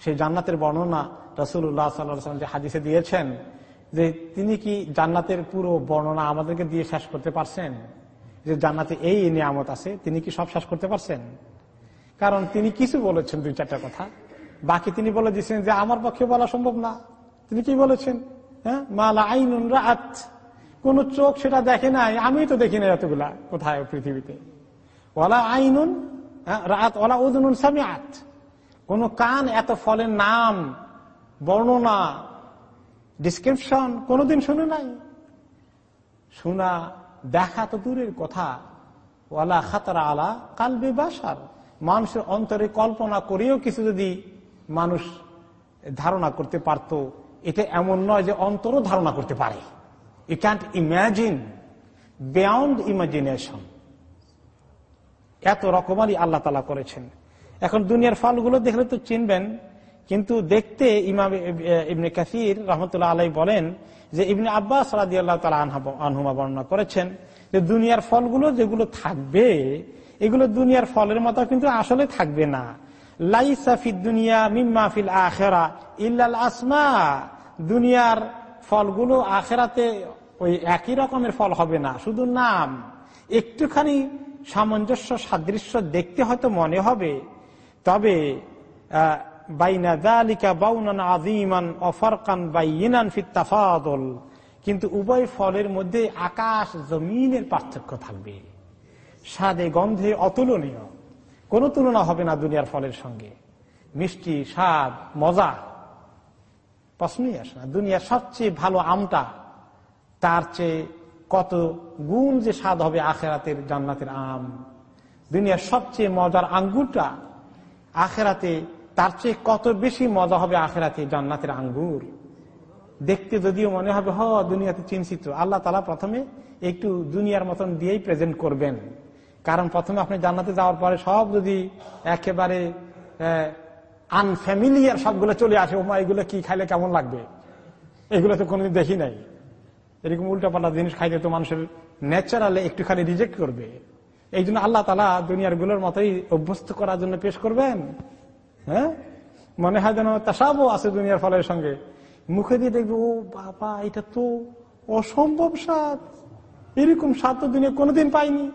সেই জান্নাতের বর্ণনা রসুল্লাহ সাল্লাম যে হাদিসে দিয়েছেন যে তিনি কি জান্নাতের পুরো বর্ণনা আমাদেরকে দিয়ে শেষ করতে পারছেন? যে জান্নাতে এই নিয়ামত আছে, তিনি কি সব শেষ করতে পারছেন? কারণ তিনি কিছু বলেছেন দুই চারটা কথা। বাকি তিনি বলে দিচ্ছেন যে আমার পক্ষে বলা সম্ভব না। তিনি কি বলেছেন? হ্যাঁ? মালা আইনুন রাত কোন চোখ সেটা দেখে নাই আমি তো দেখি না এতগুলা কোথায় পৃথিবীতে। ওলা আইনুন রাত ওলা উদনুন সামিয়াত কোন কান এত ফলের নাম, বর্ণনা ডিসক্রিপশন কোনোদিন শুনে নাই। শোনা দেখা তো দূরের কথা। ওয়ালা খাতারা আলা কালবে বাসার মানুষের অন্তরে কল্পনা করেও কিছু যদি মানুষ ধারণা করতে পারত, এটা এমন নয় যে অন্তরও ধারণা করতে পারে। You can't imagine beyond imagination এত রকমারই আল্লাহ তালা করেছেন। এখন দুনিয়ার ফলগুলো দেখলে তো চিনবেন কিন্তু দেখতে ইমাম ইবনে কাসির রহমতুল্লাহ আলাই বলেন যে ইবনে আব্বাস রাজি আল্লাহ তালা আনহুমা বর্ণনা করেছেন যে দুনিয়ার ফলগুলো যেগুলো থাকবে, এগুলো দুনিয়ার ফলের মতো কিন্তু আসলে থাকবে না। দুনিয়া আখেরা ইল্লাল আসমা। দুনিয়ার ফলগুলো আখেরাতে ওই একই রকমের ফল হবে না, শুধু নাম। একটুখানি সামঞ্জস্য সাদৃশ্য দেখতে হয়তো মনে হবে, তবে বাইনা দালিকা বাউনান আজিমান অফরকান বাইনান ফিত্তাফাদল কিন্তু উভয় ফলের মধ্যে আকাশ জমিনের পার্থক্য থাকবে। স্বাদে, গন্ধে অতুলনীয়। কোনো তুলনা হবে না দুনিয়ার ফলের সঙ্গে। মিষ্টি, স্বাদ, মজা। প্রশ্নই আসে না। দুনিয়ার সবচেয়ে ভালো আমটা, তার চেয়ে কত গুণ যে স্বাদ হবে আখেরাতের জান্নাতের আম। দুনিয়ার সবচেয়ে মজার আঙ্গুরটা আখেরাতে তার চেয়ে কত বেশি মজা হবে আখেরাতে জান্নাতের আঙ্গুর? দেখতে যদিও মনে হবে, হ, দুনিয়াতে চিনচিত্র আল্লাহ তালা প্রথমে একটু দুনিয়ার মতন দিয়েই প্রেজেন্ট করবেন। কারণ প্রথমে আপনি জান্নাতে যাওয়ার পরে সব যদি একেবারে আনফ্যামিলিয়ার সবগুলো চলে আসে, ওমা, এগুলো কি খাইলে কেমন লাগবে? এগুলো তো কোনোদিন দেখি নাই। এরকম উল্টাপাল্টা জিনিস খাইতে তো মানুষের ন্যাচারালে একটুখানি রিজেক্ট করবে। এই জন্য আল্লাহ তালা দুনিয়ারগুলোর মতোই অভ্যস্ত করার জন্য পেশ করবেন। হ্যাঁ? মনে হয় যেন তাসাবও আছে দুনিয়ার ফলের সঙ্গে। মুখে দিয়ে দেখবে, ও বাবা, এটা তো অসম্ভব স্বাদ। এরকম স্বাদ তো দুনিয়া কোনোদিন পাইনি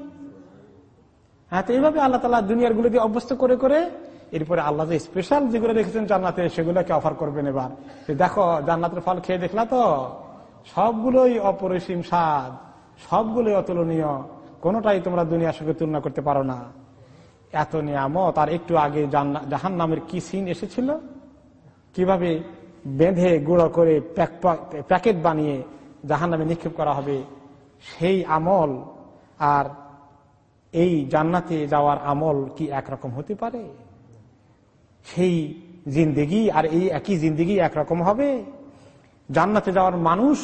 হ্যাঁ তো এইভাবে আল্লাহ তালা দুনিয়ার গুলোকে অভ্যস্ত করে করে এরপরে আল্লাহ যে স্পেশাল যেগুলো রেখেছেন জান্নাতে, সেগুলোকে অফার করবেন এবার। দেখো, জান্নাতের ফল খেয়ে দেখলা তো? সবগুলোই অপরিসীম স্বাদ, সবগুলোই অতুলনীয়। কোনোটাই তোমরা দুনিয়ার সঙ্গে তুলনা করতে পারো না। এত নিয়ামত, আর একটু আগে জাহান নামের কি সিন এসেছিল? কীভাবে বেঁধে গুঁড়ো করে প্যাকেট বানিয়ে জাহান নামে নিক্ষেপ করা হবে? সেই আমল, আর এই জান্নাতে যাওয়ার আমল কি একরকম হতে পারে? সেই জিন্দিগি আর এই একই জিন্দিগি একরকম হবে? জান্নাতে যাওয়ার মানুষ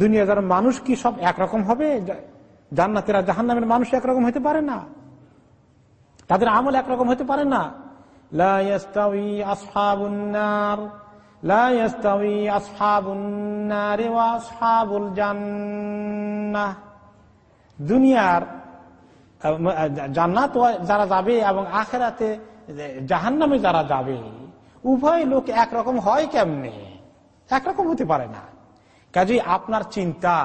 দুনিয়া যাওয়ার মানুষ কি সব একরকম হবে? জান্নাতেরা জাহান নামের মানুষ একরকম হতে পারে না? তাদের আমল একরকম হতে পারে না। দুনিয়ার, জান্নাত যারা যাবে এবং আখেরাতে জাহান নামে যারা যাবে, উভয় লোক একরকম হয় কেমনে? একরকম হতে পারে না। কাজে আপনার চিন্তা,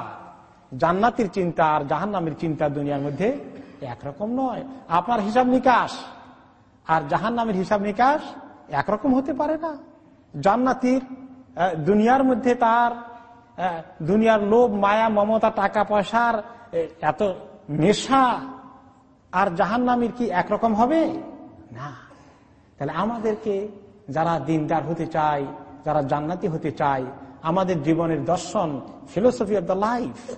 জান্নাতির চিন্তা আর জাহান নামের চিন্তা দুনিয়ার মধ্যে একরকম নয়। আপনার হিসাব নিকাশ। আর জাহান নামের হিসাব নিকাশ একরকম হতে পারে না। জান্নাতির দুনিয়ার মধ্যে তার দুনিয়ার লোভ, মায়া, মমতা, টাকা, পয়সার এত নেশা। আর জাহান নামের কি একরকম হবে? না। তাহলে আমাদেরকে যারা দিনদার হতে চায়, যারা জান্নাতি হতে চায়, আমাদের জীবনের দর্শন philosophy of the life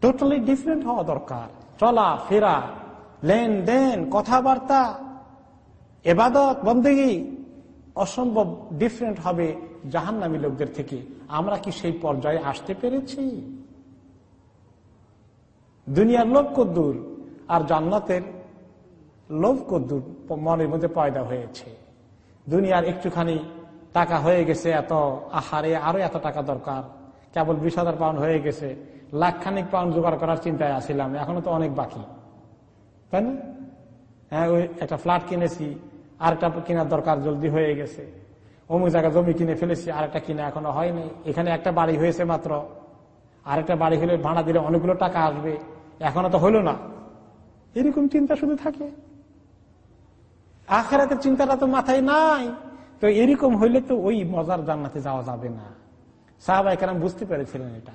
totally different হওয়া দরকার। চলা, ফেরা, লেনদেন, কথাবার্তা, এবাদত, বন্দেগী, অসম্ভব ডিফারেন্ট হবে জাহান্নামী লোকদের থেকে। আমরা কি সেই পর্যায়ে আসতে পেরেছি? দুনিয়ার লোভ কদ্দুর আর জান্নাতের লোভ কদ্দুর মনের মধ্যে পয়দা হয়েছে। দুনিয়ার একটুখানি টাকা হয়ে গেছে, এত আহারে আরও এত টাকা দরকার। কেবল বিশ হাজার হয়ে গেছে। লাখখানিক পাউন্ড জোগাড় করার চিন্তায় আসিলাম, এখনও তো অনেক বাকি। তাই না? হ্যাঁ ওই একটা ফ্ল্যাট কিনেছি, আর একটা কেনার দরকার জলদি হয়ে গেছে। অমুক জায়গা জমি কিনে ফেলেছি আরেকটা কিনা এখনও হয়নি। এখানে একটা বাড়ি হয়েছে মাত্র। আর একটা বাড়ি হলে ভাড়া দিলে অনেকগুলো টাকা আসবে। এখনও তো হইল না। এরকম চিন্তা শুধু থাকে। আখেরাতের চিন্তাটা তো মাথায় নাই। তো এরকম হইলে তো ওই মজার জান্নাতে যাওয়া যাবে না। সাহাবাই কেরাম বুঝতে পেরেছিলেন এটা।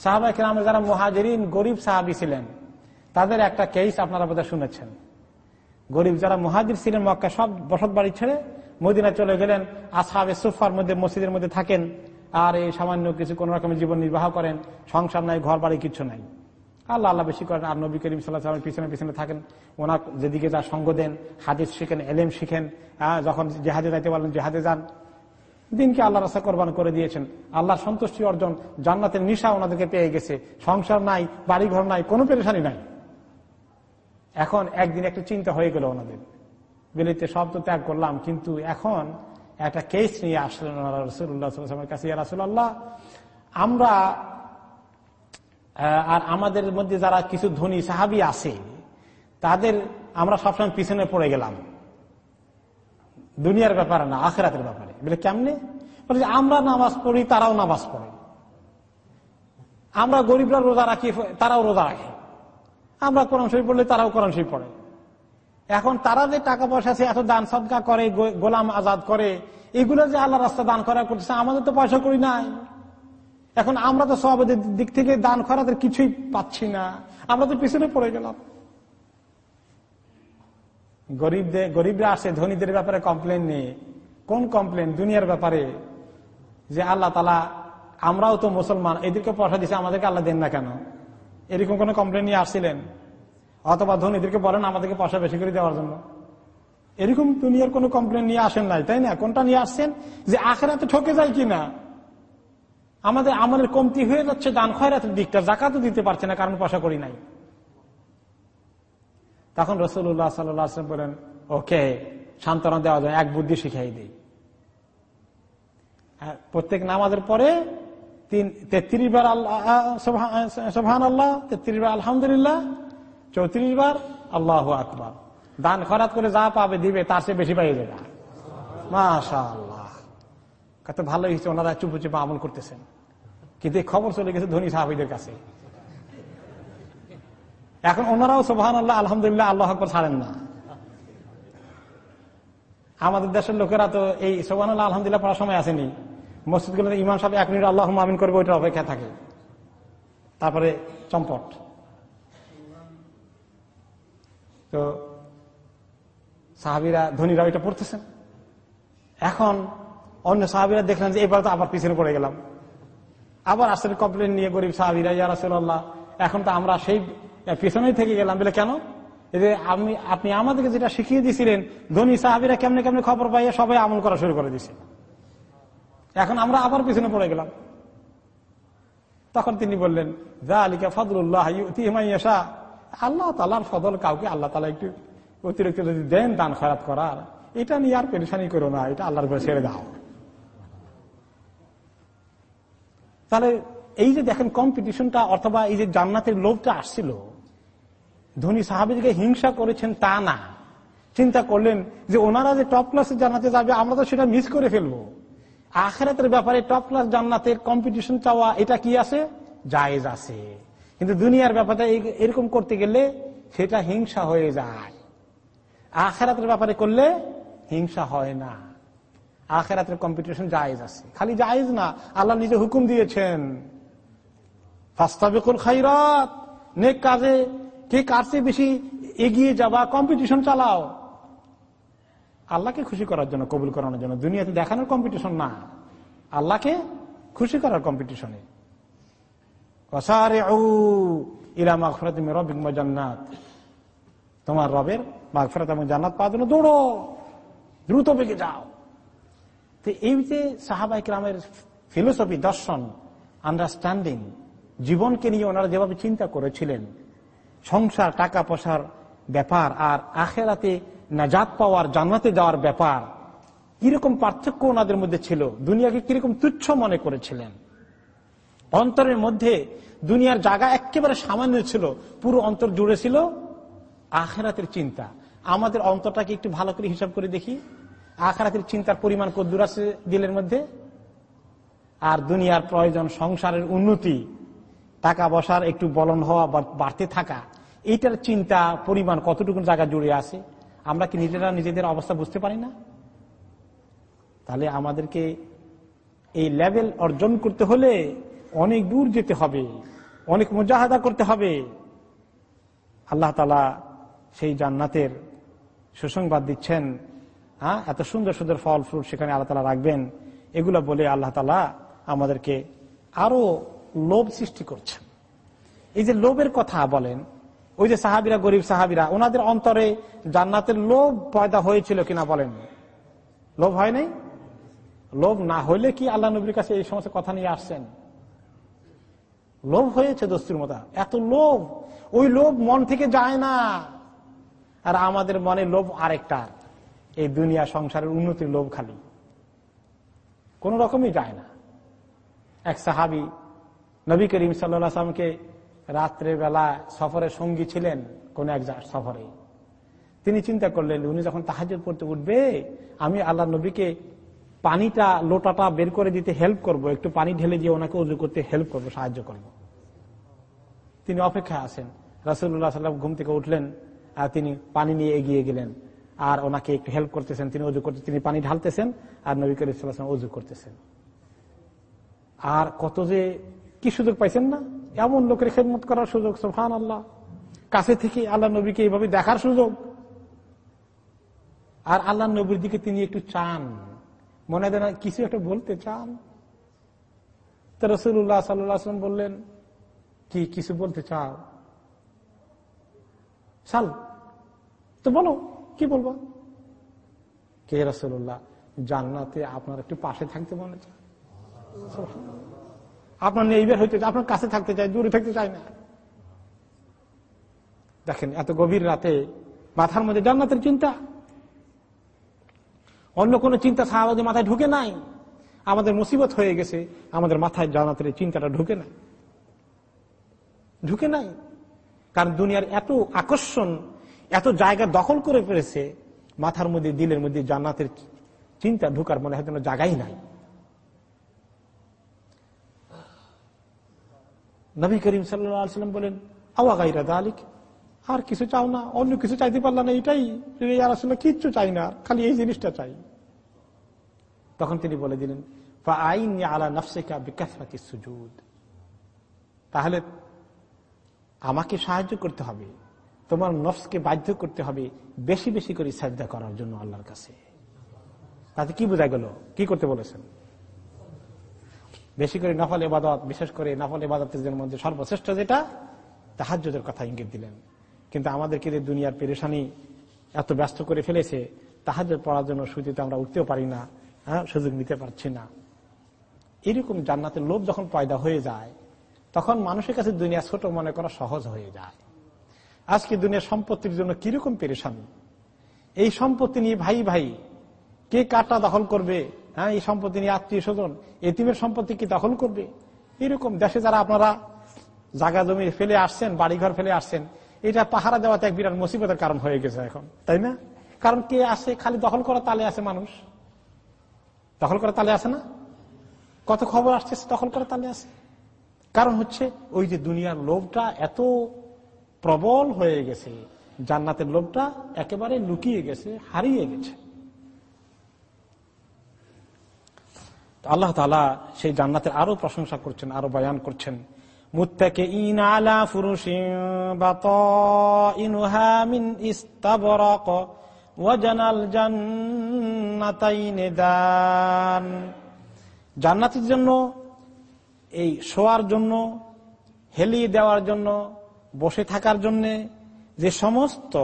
সাহাবাই কেরাম যারা মহাজরিন, গরিব সাহাবি ছিলেন, তাদের একটা কেস আপনারা বোধহয় শুনেছেন। গরিব যারা মহাজির ছিলেন মক্কা সব বসত বাড়ি ছেড়ে মদিনা চলে গেলেন আসাবে সুফার মধ্যে, মসজিদের মধ্যে থাকেন, আর এই সামান্য কিছু কোন রকমের জীবন নির্বাহ করেন, সংসার নাই ঘর বাড়ি কিছু নাই। আল্লাহ আল্লাহ বেশি করেন। আর নবী করিম সাল্লাহ পিছনে পিছনে থাকেন। ওনার যেদিকে যা সঙ্গ দেন, হাদিস শিখেন, এলেম শিখেন যখন জেহাদে যাইতে পারলেন জেহাদে যান। দিনকে আল্লাহ রাস্তা কোরবান করে দিয়েছেন। আল্লাহ সন্তুষ্টি অর্জন জান্নাতের নিশা ওনাদেরকে পেয়ে গেছে। সংসার নাই বাড়ি ঘর নাই, কোনো পেরেশানি নাই। এখন একদিন একটা চিন্তা হয়ে গেল ওনাদের। বিলিতে সব তো ত্যাগ করলাম, কিন্তু এখন একটা কেস নিয়ে আসলেন রসুল্লাহামের কাছে রাসুল্লাহ আমরা আর আমাদের মধ্যে যারা কিছু ধনী সাহাবি আছে, তাদের আমরা সবসময় পিছনে পড়ে গেলাম। দুনিয়ার ব্যাপারে না, আখেরাতের ব্যাপারে। বলে কেমনে? বলে আমরা নামাজ পড়ি, তারাও নামাজ পড়ে। আমরা গরিবরা রোজা রাখি, তারাও রোজা রাখে। আমরা কোরআন শরীফ পড়লে তারাও কোরআন শরীফ পড়ে। এখন তারা যে টাকা পয়সা আছে, এত দান সদকা করে গোলাম আজাদ করে, এগুলো যে আল্লাহ রাস্তা দান করা করতেছে, আমাদের তো পয়সা করি নাই। এখন আমরা তো সব দিক থেকে দান করাদের কিছুই পাচ্ছি না। আমরা তো পিছনে পড়ে গেলাম। গরিবদের গরিবরা আসে, ধনীদের ব্যাপারে কমপ্লেন নেই। কোন কমপ্লেন দুনিয়ার ব্যাপারে। যে আল্লাহ তালা আমরাও তো মুসলমান, এদেরকে পয়সা দিছে, আমাদেরকে আল্লাহ দেন না কেন? এরকম কোন কমপ্লেন নিয়ে আসছিলেন? অথবা ধনীদেরকে বলেন, আমাদেরকে পয়সা বেশি করে দেওয়ার জন্য। এরকম দুনিয়ার কোন কমপ্লেন নিয়ে আসেন নাই, তাই না? কোনটা নিয়ে আসছেন? যে আখেরাতে ঠকে যায় কিনা? আমাদের আমলের কমতি হয়ে যাচ্ছে দান খয়রাতের দিকটা, জাকাতও দিতে পারছে না, কারণ পয়সা করি নাই। তখন রসুল্লাহ সাল্লাম বলেন, ওকে, সান্ত্বনা দেওয়া যায়, এক বুদ্ধি শিখাই দিই। প্রত্যেক নামাজের পরে তিন, তেত্রিশ বার আল্লাহ সোহান আল্লাহ তেত্রিশ বার আলহামদুলিল্লাহ, চৌত্রিশ বার আল্লাহ আকবর। দান খরাত করে যা পাবে, দিবে, তার চেয়ে বেশি পাইয়ে যাবে মাশা আল্লাহ কত ভালো হয়েছে, ওনারা চুপ চুপ আমল করতেছেন। কিন্তু খবর চলে গেছে ধনী সাহাবিদের কাছে। এখন ওনারাও সোহান আল্লাহ আলহামদুলিল্লাহ আল্লাহ আকবর ছাড়েন না। আমাদের দেশের লোকেরা তো এই সোহান আল্লাহ আলহামদুলিল্লাহ পড়ার সময় আসেনি। মসজিদগুলোতে ইমাম সাহেব এক মিনিট আল্লাহ আমিন করবে, ওইটার অপেক্ষা থাকে। তারপরে চম্পট। তো সাহাবিরা ধনীরা ওইটা পড়তেছেন। এখন অন্য সাহাবিরা দেখলেন যে এবার তো আবার পিছনে পড়ে গেলাম। আবার আসলে কমপ্লেন নিয়ে গরিব সাহাবিরা ইয়ারাসুল্লাহ এখন তো আমরা সেই পিছনেই থেকে গেলাম। বলে, কেন? যে আমি, আপনি আমাদেরকে যেটা শিখিয়ে দিয়েছিলেন ধনী সাহাবিরা কেমনে কেমনে খবর পাইয়ে সবাই আমল করা শুরু করে দিছে। এখন আমরা আবার পিছনে পড়ে গেলাম। তখন তিনি বললেন যা আলিকা ফদুল্লাহ আল্লাহ তালার ফদল কাউকে, আল্লাহ তালা একটু অতিরিক্ত যদি দেন দান খারাপ করার, এটা নিয়ে আর পেরেশানি করো না, এটা আল্লাহর করে ছেড়ে দাও। তাহলে এই যে দেখেন কম্পিটিশনটা অথবা এই যে জান্নাতের লোভটা আসছিল, ধনী সাহাবিদিকে হিংসা করেছেন তা না। চিন্তা করলেন যে ওনারা যে টপ ক্লাসে জানাতে যাবে, আমরা তো সেটা মিস করে ফেলব। আখেরাতের ব্যাপারে টপ ক্লাস জান্নাতের কম্পিটিশন চাওয়া, এটা কি আছে? জায়েজ আছে। কিন্তু দুনিয়ার ব্যাপারে এরকম করতে গেলে সেটা হিংসা হয়ে যায়। আখেরাতের ব্যাপারে করলে হিংসা হয় না। আখেরাতের কম্পিটিশন জায়েজ আছে। খালি জায়েজ না, আল্লাহ নিজে হুকুম দিয়েছেন। ফাস্তাবিকুল খাইরাত নেক কাজে কে কার বেশি এগিয়ে যাবা? কম্পিটিশন চালাও। আল্লাহকে খুশি করার জন্য, কবুল করানোর জন্য। দুনিয়াতে দেখানোর কম্পিটিশন না। আল্লাহকে খুশি করার কম্পিটিশনে জান্নাত। তোমার রবের মাগফেরাত এবং জান্নাত পাওয়ার জন্য দৌড়ো। দ্রুত বেগে যাও। তো এই যে সাহাবাই গ্রামের ফিলোসফি দর্শন আন্ডারস্ট্যান্ডিং জীবনকে নিয়ে ওনারা যেভাবে চিন্তা করেছিলেন, সংসার টাকা পয়সার ব্যাপার আর আখেরাতে নাজাত পাওয়ার, জান্নাতে যাওয়ার ব্যাপার, কীরকম পার্থক্য ওনাদের মধ্যে ছিল, দুনিয়াকে কীরকম তুচ্ছ মনে করেছিলেন। অন্তরের মধ্যে দুনিয়ার জায়গা একেবারে সামান্য ছিল, পুরো অন্তর জুড়ে ছিল আখেরাতের চিন্তা। আমাদের অন্তরটাকে একটু ভালো করে হিসাব করে দেখি। আখেরাতের চিন্তার পরিমাণ কদ্দুর আছে দিলের মধ্যে? আর দুনিয়ার প্রয়োজন সংসারের উন্নতি। টাকা বসার, একটু বলন হওয়া বাড়তে থাকা, এইটার চিন্তা পরিমাণ কতটুকু জায়গা জুড়ে আছে, আমরা কি নিজেরা নিজেদের অবস্থা বুঝতে পারি না? তাহলে আমাদেরকে এই লেভেল অর্জন করতে হলে অনেক দূর যেতে হবে, অনেক মুজাহাদা করতে হবে। আল্লাহ তালা সেই জান্নাতের সুসংবাদ দিচ্ছেন হ্যাঁ এত সুন্দর সুন্দর ফল ফ্রুট সেখানে আল্লাহ তালা রাখবেন, এগুলো বলে আল্লাহ তালা আমাদেরকে আরও লোভ সৃষ্টি করছেন এই যে লোভের কথা বলেন, ওই যে সাহাবিরা, গরিব সাহাবিরা, ওনাদের অন্তরে জান্নাতের লোভ পয়দা হয়েছিল কিনা বলেন। লোভ হয় নাই? লোভ না হইলে কি আল্লাহ নবীর কাছে এই সমস্ত কথা নিয়ে আসছেন? লোভ হয়েছে দস্তুর মতো। এত লোভ, ওই লোভ মন থেকে যায় না। আর আমাদের মনে লোভ আরেকটা, এই দুনিয়া সংসারের উন্নতির লোভ খালি। কোন রকমই যায় না। এক সাহাবি নবী করিম সাল্লামকে রাত্রে বেলা সফরের সঙ্গী ছিলেন কোন এক সফরে। তিনি চিন্তা করলেন, উনি যখন তাহাজের পড়তে উঠবে, আমি আল্লাহ নবীকে পানিটা, লোটাটা বের করে দিতে হেল্প করব, একটু পানি ঢেলে দিয়ে ওনাকে উজু করতে হেল্প করব, সাহায্য করব। তিনি অপেক্ষায় আছেন। রাসুল্লাহ সাল্লাম ঘুম থেকে উঠলেন, আর তিনি পানি নিয়ে এগিয়ে গেলেন। আর ওনাকে একটু হেল্প করতেছেন, তিনি উজু করতে তিনি পানি ঢালতেছেন, আর নবী করিম সাল্লাম উজু করতেছেন। আর কত যে কি সুযোগ পাইছেন না? এমন লোকের খেদমত করার সুযোগ সোফান আল্লাহ কাছে থেকে আল্লাহ নবীকে এইভাবে দেখার সুযোগ। আর আল্লাহ নবীর দিকে তিনি একটু চান। মনে দেন কিছু একটা বলতে চান। রসুল্লাহ সাল্লাম বললেন, কি কিছু বলতে চাও? সাল তো বলো, কি বলব? কে রসুল্লাহ জান্নাতে আপনার একটু পাশে থাকতে মনে চায় আপনার নেইবার হইতে আপনার কাছে থাকতে চায়, দূরে থাকতে চায় না। দেখেন, এত গভীর রাতে মাথার মধ্যে জান্নাতের চিন্তা। অন্য কোন চিন্তা সাহাবাদের মাথায় ঢুকে নাই। আমাদের মুসিবত হয়ে গেছে, আমাদের মাথায় জান্নাতের চিন্তাটা ঢুকে নাই। ঢুকে নাই। কারণ দুনিয়ার এত আকর্ষণ, এত জায়গা দখল করে ফেলেছে, মাথার মধ্যে, দিলের মধ্যে জান্নাতের চিন্তা ঢুকার মনে হয় জায়গাই নাই। নবী করিম সাল্লাম বলেন, আওয়া দালিক? আর কিছু চাও না, অন্য কিছু চাইতে পারলাম না, এটাই আসলে কিচ্ছু চাই না, খালি এই জিনিসটা চাই। তখন তিনি বলে দিলেন আলা নফসিকা বিকাশাতি সুজুদ। তাহলে আমাকে সাহায্য করতে হবে, তোমার নফসকে বাধ্য করতে হবে বেশি বেশি করে সাজদা করার জন্য আল্লাহর কাছে। তাতে কি বোঝা গেল? কি করতে বলেছেন? বেশি করে নফল এবাদত বিশেষ করে নফল এবাদতের মধ্যে সর্বশ্রেষ্ঠ যেটা তাহাজ্যদের কথা ইঙ্গিত দিলেন। কিন্তু আমাদেরকে যে দুনিয়ার পেরেশানি এত ব্যস্ত করে ফেলেছে তাহাজ পড়ার জন্য সুযোগ আমরা উঠতেও পারি না হ্যাঁ সুযোগ নিতে পারছি না। এরকম জান্নাতের লোভ যখন পয়দা হয়ে যায়, তখন মানুষের কাছে দুনিয়া ছোট মনে করা সহজ হয়ে যায়। আজকে দুনিয়ার সম্পত্তির জন্য কীরকম পেরেশানি? এই সম্পত্তি নিয়ে ভাই ভাই, কে কাটা দখল করবে? হ্যাঁ এই সম্পত্তি নিয়ে আত্মীয় স্বজন এতিমের সম্পত্তি কি দখল করবে? এরকম দেশে যারা আপনারা জাগা জমি ফেলে আসছেন বাড়িঘর ফেলে আসছেন এটা পাহারা দেওয়াতে এক বিরাট মুসিবতের কারণ হয়ে গেছে এখন। তাই না? কারণ কে আসে? খালি দখল করা তালে আছে মানুষ। দখল করা তালে আছে না? কত খবর আসছে দখল করা তালে আছে কারণ হচ্ছে ওই যে দুনিয়ার লোভটা এত প্রবল হয়ে গেছে জান্নাতের লোভটা একেবারে লুকিয়ে গেছে হারিয়ে গেছে। আল্লাহ তালা সেই জান্নাতের আরও প্রশংসা করছেন, আরও বয়ান করছেন। মুত্তাকে ইন আলা ওয়াজানাল জান্নাতাইনে দান। জান্নাতের জন্য, এই শোয়ার জন্য, হেলিয়ে দেওয়ার জন্য, বসে থাকার জন্য যে সমস্ত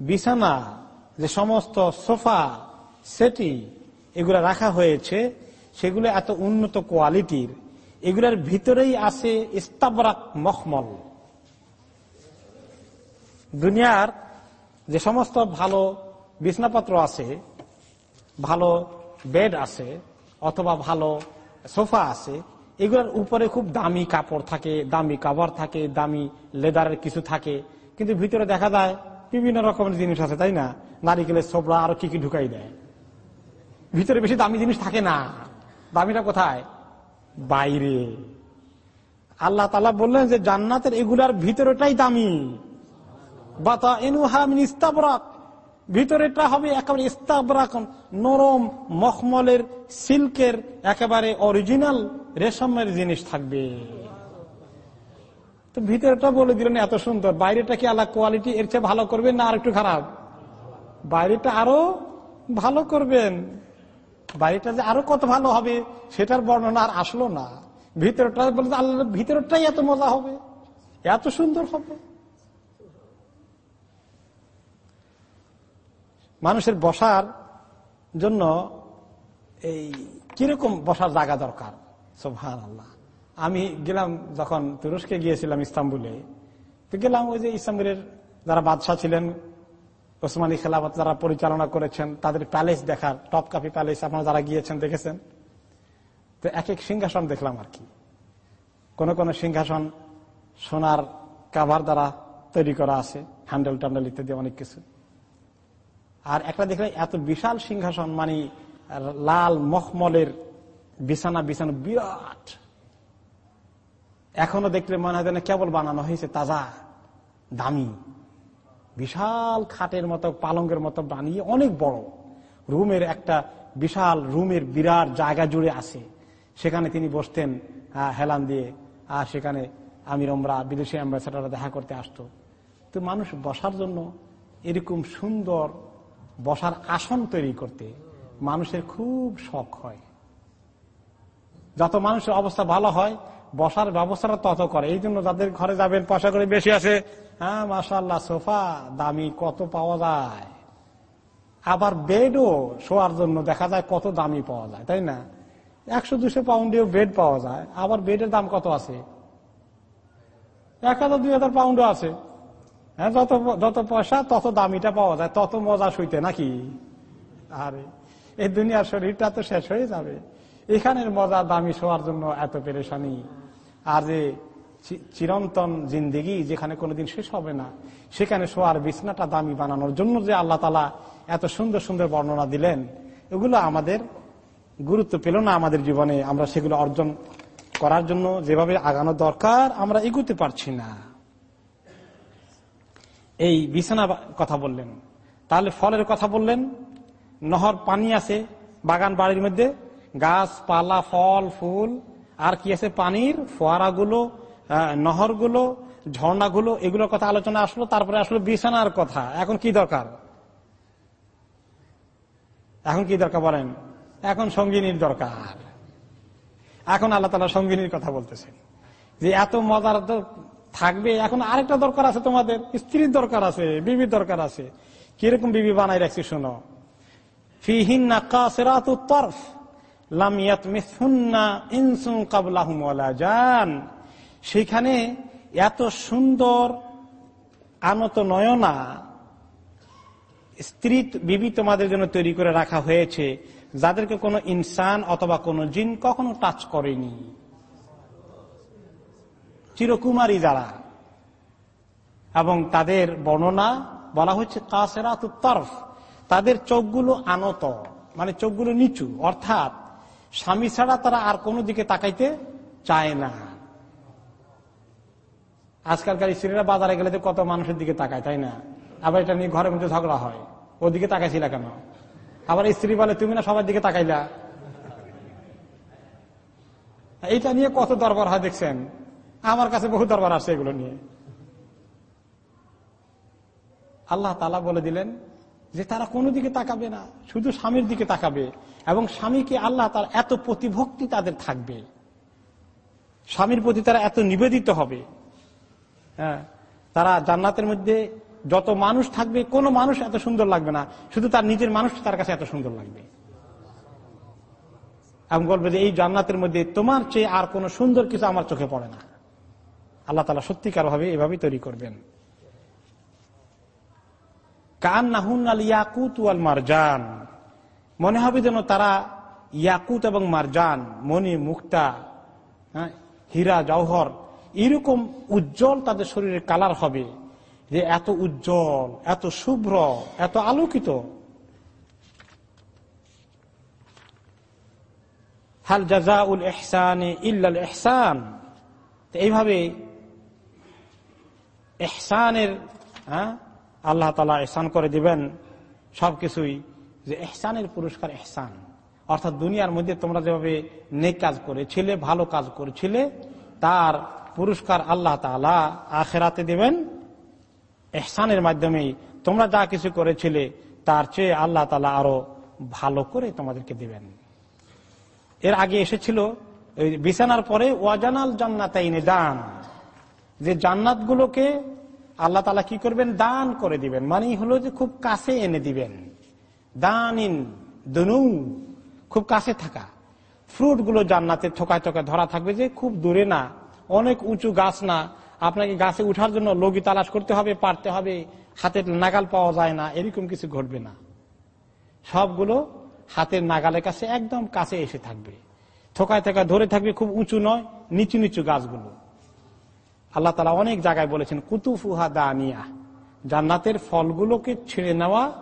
বিছানা, যে সমস্ত সোফা, সেটি এগুলা রাখা হয়েছে সেগুলো এত উন্নত কোয়ালিটির, এগুলোর ভিতরেই আছে ইস্তাবরাক মখমল। দুনিয়ার যে সমস্ত ভালো বিছনাপত্র আছে, ভালো বেড আছে, অথবা ভালো সোফা আছে, এগুলোর উপরে খুব দামি কাপড় থাকে, দামি কাভার থাকে, দামি লেদারের কিছু থাকে। কিন্তু ভিতরে দেখা যায় বিভিন্ন রকমের জিনিস আছে, তাই না? নারিকেলের সোবরা আরও কি কি ঢুকাই দেয়। ভিতরে বেশি দামি জিনিস থাকে না। দামিটা কোথায়? বাইরে। আল্লাহ তালা বললেন যে জান্নাতের এগুলার ভিতরেটাই দামি। বাতা এনুহামিন ইস্তাবরাক। ভিতরেটা হবে একেবারে ইস্তাবরাক, নরম, মখমলের, সিল্কের, একেবারে অরিজিনাল, রেশমের জিনিস থাকবে। তো ভিতরেটা বলে দিলেন এত সুন্দর। বাইরেটা কি আল্লাহ কোয়ালিটি এর চেয়ে ভালো করবেন না আর একটু খারাপ? বাইরেটা আরও ভালো করবেন। বাড়িটা যে আরও কত ভালো হবে, সেটার বর্ণনা আর আসলো না। ভিতরটা বলে আল্লাহ ভিতরটাই এত মজা হবে, এত সুন্দর হবে। মানুষের বসার জন্য এই কীরকম বসার জায়গা দরকার? সোভান আল্লাহ আমি গেলাম যখন তুরস্কে গিয়েছিলাম ইস্তাম্বুলে, তো গেলাম ওই যে ইস্তাম্বুলের যারা বাদশাহ ছিলেন ওসমানী খেলাফত যারা পরিচালনা করেছেন, তাদের প্যালেস দেখার, টপ কাপি প্যালেস আপনারা যারা গিয়েছেন দেখেছেন? তো এক এক সিংহাসন দেখলাম আর কি। কোন কোন সিংহাসন সোনার কাভার দ্বারা তৈরি করা আছে, হ্যান্ডেল ট্যান্ডেল ইত্যাদি অনেক কিছু। আর একটা দেখলে এত বিশাল সিংহাসন মানে লাল মখমলের বিছানা বিছানা বিরাট। এখনও দেখলে মনে হয় কেবল বানানো হয়েছে তাজা, দামি। বিশাল খাটের মতো পালঙ্গের মতো বানিয়ে অনেক বড়। রুমের একটা বিশাল রুমের বিরাট জায়গা জুড়ে আছে। সেখানে তিনি বসতেন হেলান দিয়ে। আর সেখানে আমির ওমরা বিদেশি অ্যাম্বাসেডাররা দেখা করতে আসতো। তো মানুষ বসার জন্য এরকম সুন্দর বসার আসন তৈরি করতে মানুষের খুব শখ হয়। যত মানুষের অবস্থা ভালো হয়, বসার ব্যবস্থাটা তত করে। এই জন্য যাদের ঘরে যাবেন, পয়সা করে বেশি আছে হ্যাঁ মাসাল্লাহ সোফা, দামি, কত পাওয়া যায়। আবার বেডও শোয়ার জন্য দেখা যায় কত দামি পাওয়া যায়, তাই না? একশো দুশো পাউন্ডেও বেড পাওয়া যায়, আবার বেডের দাম কত আছে? এক হাজার, দুই হাজার পাউন্ডও আছে। হ্যাঁ যত যত পয়সা, তত দামিটা পাওয়া যায়, তত মজা শুইতে নাকি? আরে, এই দুনিয়ার শরীরটা তো শেষ হয়ে যাবে। এখানের মজা, দামি শোয়ার জন্য এত পেরেশানি। আর যে চিরন্তন জিন্দিগি যেখানে কোনোদিন শেষ হবে না। সেখানে শোয়ার বিছনাটা দামি বানানোর জন্য যে আল্লাহ তালা এত সুন্দর সুন্দর বর্ণনা দিলেন, এগুলো আমাদের গুরুত্ব পেল না আমাদের জীবনে। আমরা সেগুলো অর্জন করার জন্য যেভাবে আগানো দরকার, আমরা এগুতে পারছি না। এই বিছানা কথা বললেন। তাহলে ফলের কথা বললেন। নহর পানি আছে বাগান বাড়ির মধ্যে। গাছ পালা ফল, ফুল, আর কি আছে? পানির ফোয়ারাগুলো নহরগুলো, ঝর্ণাগুলো, এগুলোর কথা আলোচনা আসলো, তারপরে আসলো বিছানার কথা। এখন কি দরকার? এখন কি দরকার বলেন? এখন সঙ্গিনীর দরকার। এখন আল্লাহ তালা সঙ্গিনীর কথা বলতেছেন। যে এত মজার থাকবে, এখন আরেকটা দরকার আছে তোমাদের। স্ত্রীর দরকার আছে, বিবির দরকার আছে। কীরকম বিবি বানাই রাখছি শোনো। মিসুন্না ইনসুন কাবলাহুম জান। সেখানে এত সুন্দর আনত নয়না স্ত্রী বিবি তোমাদের জন্য তৈরি করে রাখা হয়েছে, যাদেরকে কোনো ইনসান অথবা কোনো জিন কখনো টাচ করেনি। চিরকুমারী যারা। এবং তাদের বর্ণনা বলা হচ্ছে কাসেরাত তরফ। তাদের চোখগুলো আনত মানে চোখগুলো নিচু। অর্থাৎ স্বামী ছাড়া তারা আর কোনো দিকে তাকাইতে চায় না। আজকালকার স্ত্রীরা বাজারে গেলে কত মানুষের দিকে তাকায়, তাই না? আবার এটা নিয়ে ঘরের মধ্যে ঝগড়া হয়। ওদিকে তাকাইছিল কেন? আবার স্ত্রী বলে, তুমি না সবার দিকে তাকাইলা? এইটা নিয়ে কত দরবার হয় দেখছেন? আমার কাছে বহু দরবার আসছে এগুলো নিয়ে। আল্লাহ তালা বলে দিলেন যে, তারা কোনো দিকে তাকাবে না, শুধু স্বামীর দিকে তাকাবে এবং স্বামীকে আল্লাহ তার এত প্রতিভক্তি তাদের থাকবে। স্বামীর প্রতি তারা এত নিবেদিত হবে। তারা জান্নাতের মধ্যে যত মানুষ থাকবে কোনো মানুষ এত সুন্দর লাগবে না। শুধু তার নিজের মানুষ তার কাছে এত সুন্দর লাগবে। এবং বলবে যে এই জান্নাতের মধ্যে তোমার চেয়ে আর কোন সুন্দর কিছু আমার চোখে পড়ে না। আল্লাহ তালা সত্যিকার ভাবে এভাবেই তৈরি করবেন। কান নাহুন আল ইয়াকুত আল মারজান মনে হবে যেন তারা ইয়াকুত এবং মারজান মনি মুক্তা হ্যাঁ, হীরা জওহর এরকম উজ্জ্বল তাদের শরীরের কালার হবে যে এত উজ্জ্বল, এত শুভ্র, এত আলোকিত। হাল জাজা উল এহসান ইল্লাল এহসান এইভাবে এহসানের হ্যাঁ আল্লাহ তালা এহসান করে দিবেন সবকিছুই যে এহসানের পুরস্কার এহসান অর্থাৎ দুনিয়ার মধ্যে তোমরা যেভাবে নেক কাজ করেছিলে, ভালো কাজ করেছিলে, তার পুরস্কার আল্লাহ তালা আখেরাতে দেবেন। এহসানের মাধ্যমে তোমরা যা কিছু করেছিলে, তার চেয়ে আল্লাহ তালা আরও ভালো করে তোমাদেরকে দিবেন। এর আগে এসেছিল বিছানার পরে ওয়াজানাল জান্নাতাইনে দান। যে জান্নাতগুলোকে আল্লাহ তালা কি করবেন? দান করে দিবেন। মানে হলো যে খুব কাছে এনে দিবেন। দান ইন দনু খুব কাছে থাকা। ফ্রুটগুলো জান্নাতে ঠোকায় ঠোকায় ধরা থাকবে যে খুব দূরে না। অনেক উঁচু গাছ না। আপনাকে গাছে উঠার জন্য লগি তালাশ করতে হবে, পারতে হবে। হাতের নাগাল পাওয়া যায় না, এরকম কিছু ঘটবে না। সবগুলো হাতের নাগালের কাছে একদম কাছে এসে থাকবে। থোকায় থোকায় ধরে থাকবে, খুব উঁচু নয়, নিচু নিচু গাছগুলো। আল্লাহ তালা অনেক জায়গায় বলেছেন, কুতুফুহা দানিয়া জান্নাতের ফলগুলোকে ছিঁড়ে নেওয়া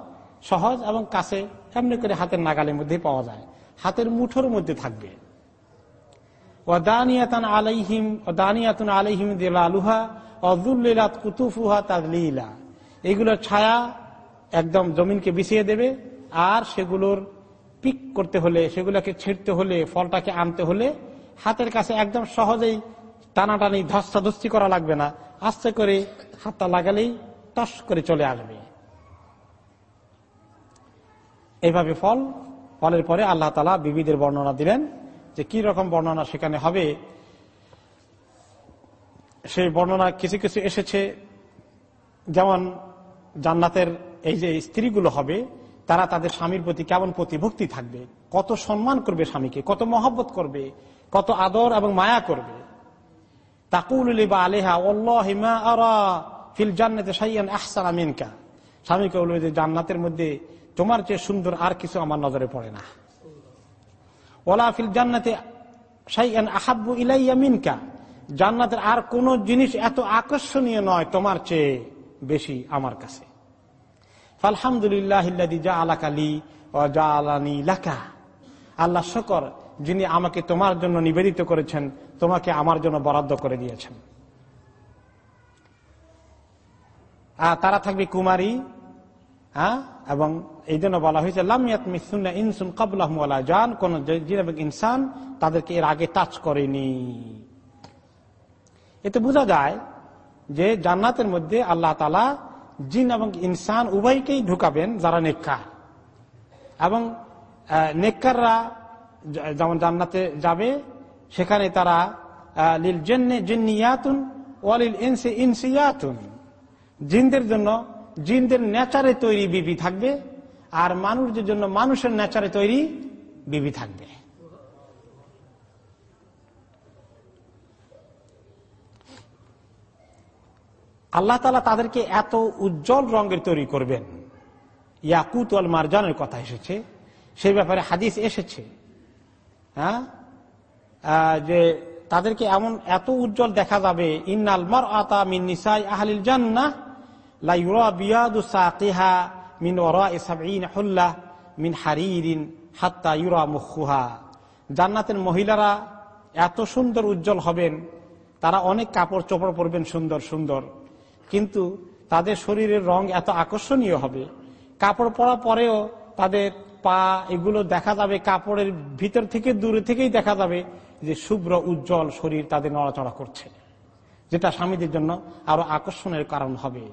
সহজ এবং কাছে, এমনি করে হাতের নাগালের মধ্যে পাওয়া যায়। হাতের মুঠোর মধ্যে থাকবে। ওদানিয়াতান আলাইহিম দানিয়াতুন আলাইহিম কুতুফুহা এগুলোর ছায়া একদম জমিনকে বিছিয়ে দেবে, আর সেগুলোর পিক করতে হলে, সেগুলোকে ছিঁড়তে হলে, ফলটাকে আনতে হলে, হাতের কাছে একদম সহজেই টানাটানি, ধস্তাধস্তি করা লাগবে না। আস্তে করে হাতটা লাগালেই টস করে চলে আসবে। এইভাবে ফল, ফলের পরে আল্লাহ তালা বিবিদের বর্ণনা দিলেন। যে কি রকম বর্ণনা সেখানে হবে, সেই বর্ণনা কিছু কিছু এসেছে। যেমন জান্নাতের এই যে স্ত্রীগুলো হবে, তারা তাদের স্বামীর প্রতি কেমন প্রতিভক্তি থাকবে? কত সম্মান করবে স্বামীকে? কত মহব্বত করবে? কত আদর এবং মায়া করবে? তাকুলিবা আলেহা স্বামীকে বলবে যে, জান্নাতের মধ্যে তোমার চেয়ে সুন্দর আর কিছু আমার নজরে পড়ে না। ওলা ফিল জান্নাতে সাইয়ান আহাব্বু ইলাইয়া মিনকা। জান্নাতের আর কোন জিনিস এত আকর্ষণীয় নয় তোমার চেয়ে বেশি আমার কাছে। আলাকালি আল্লাহ শকর, যিনি আমাকে তোমার জন্য নিবেদিত করেছেন, তোমাকে আমার জন্য বরাদ্দ করে দিয়েছেন। তারা থাকবে কুমারী হ্যাঁ এবং এই জন্য বলা হয়েছে লামিয়াত মিসুন্না ইনসুন কাবুল্লাহমুল্লাহ যান কোন ইনসান তাদেরকে এর আগে টাচ করেনি। এতে বোঝা যায় যে জান্নাতের মধ্যে আল্লাহ তালা জিন এবং ইনসান উভয়কেই ঢুকাবেন যারা নেককার। এবং নেককাররা যেমন জান্নাতে যাবে, সেখানে তারা লিল জেন্নে জিন্নিয়াতুন ওয়ালিল ইনসে ইনসিয়াতুন। জিনদের জন্য জিনদের নেচারে তৈরি বিবি থাকবে আর মানুষদের জন্য মানুষের নেচারে তৈরি বিবি থাকবে। আল্লাহ তালা তাদেরকে এত উজ্জ্বল রঙের তৈরি করবেন। ইয়াকুত আল মারজানের কথা এসেছে। সেই ব্যাপারে হাদিস এসেছে। হ্যাঁ? যে তাদেরকে এমন এত উজ্জ্বল দেখা যাবে, ইন্নাল মার আতা মিন আহলিল জান্না লা মিন ওরা হুল্লাহ মিন হারিরিন হাত্তা ইউরা মুখুহা জান্নাতের মহিলারা এত সুন্দর উজ্জ্বল হবেন, তারা অনেক কাপড় চোপড় পরবেন সুন্দর সুন্দর। কিন্তু তাদের শরীরের রং এত আকর্ষণীয় হবে। কাপড় পরা পরেও তাদের পা এগুলো দেখা যাবে, কাপড়ের ভিতর থেকে, দূরে থেকেই দেখা যাবে যে শুভ্র, উজ্জ্বল শরীর তাদের নড়াচড়া করছে, যেটা স্বামীদের জন্য আরও আকর্ষণের কারণ হবে।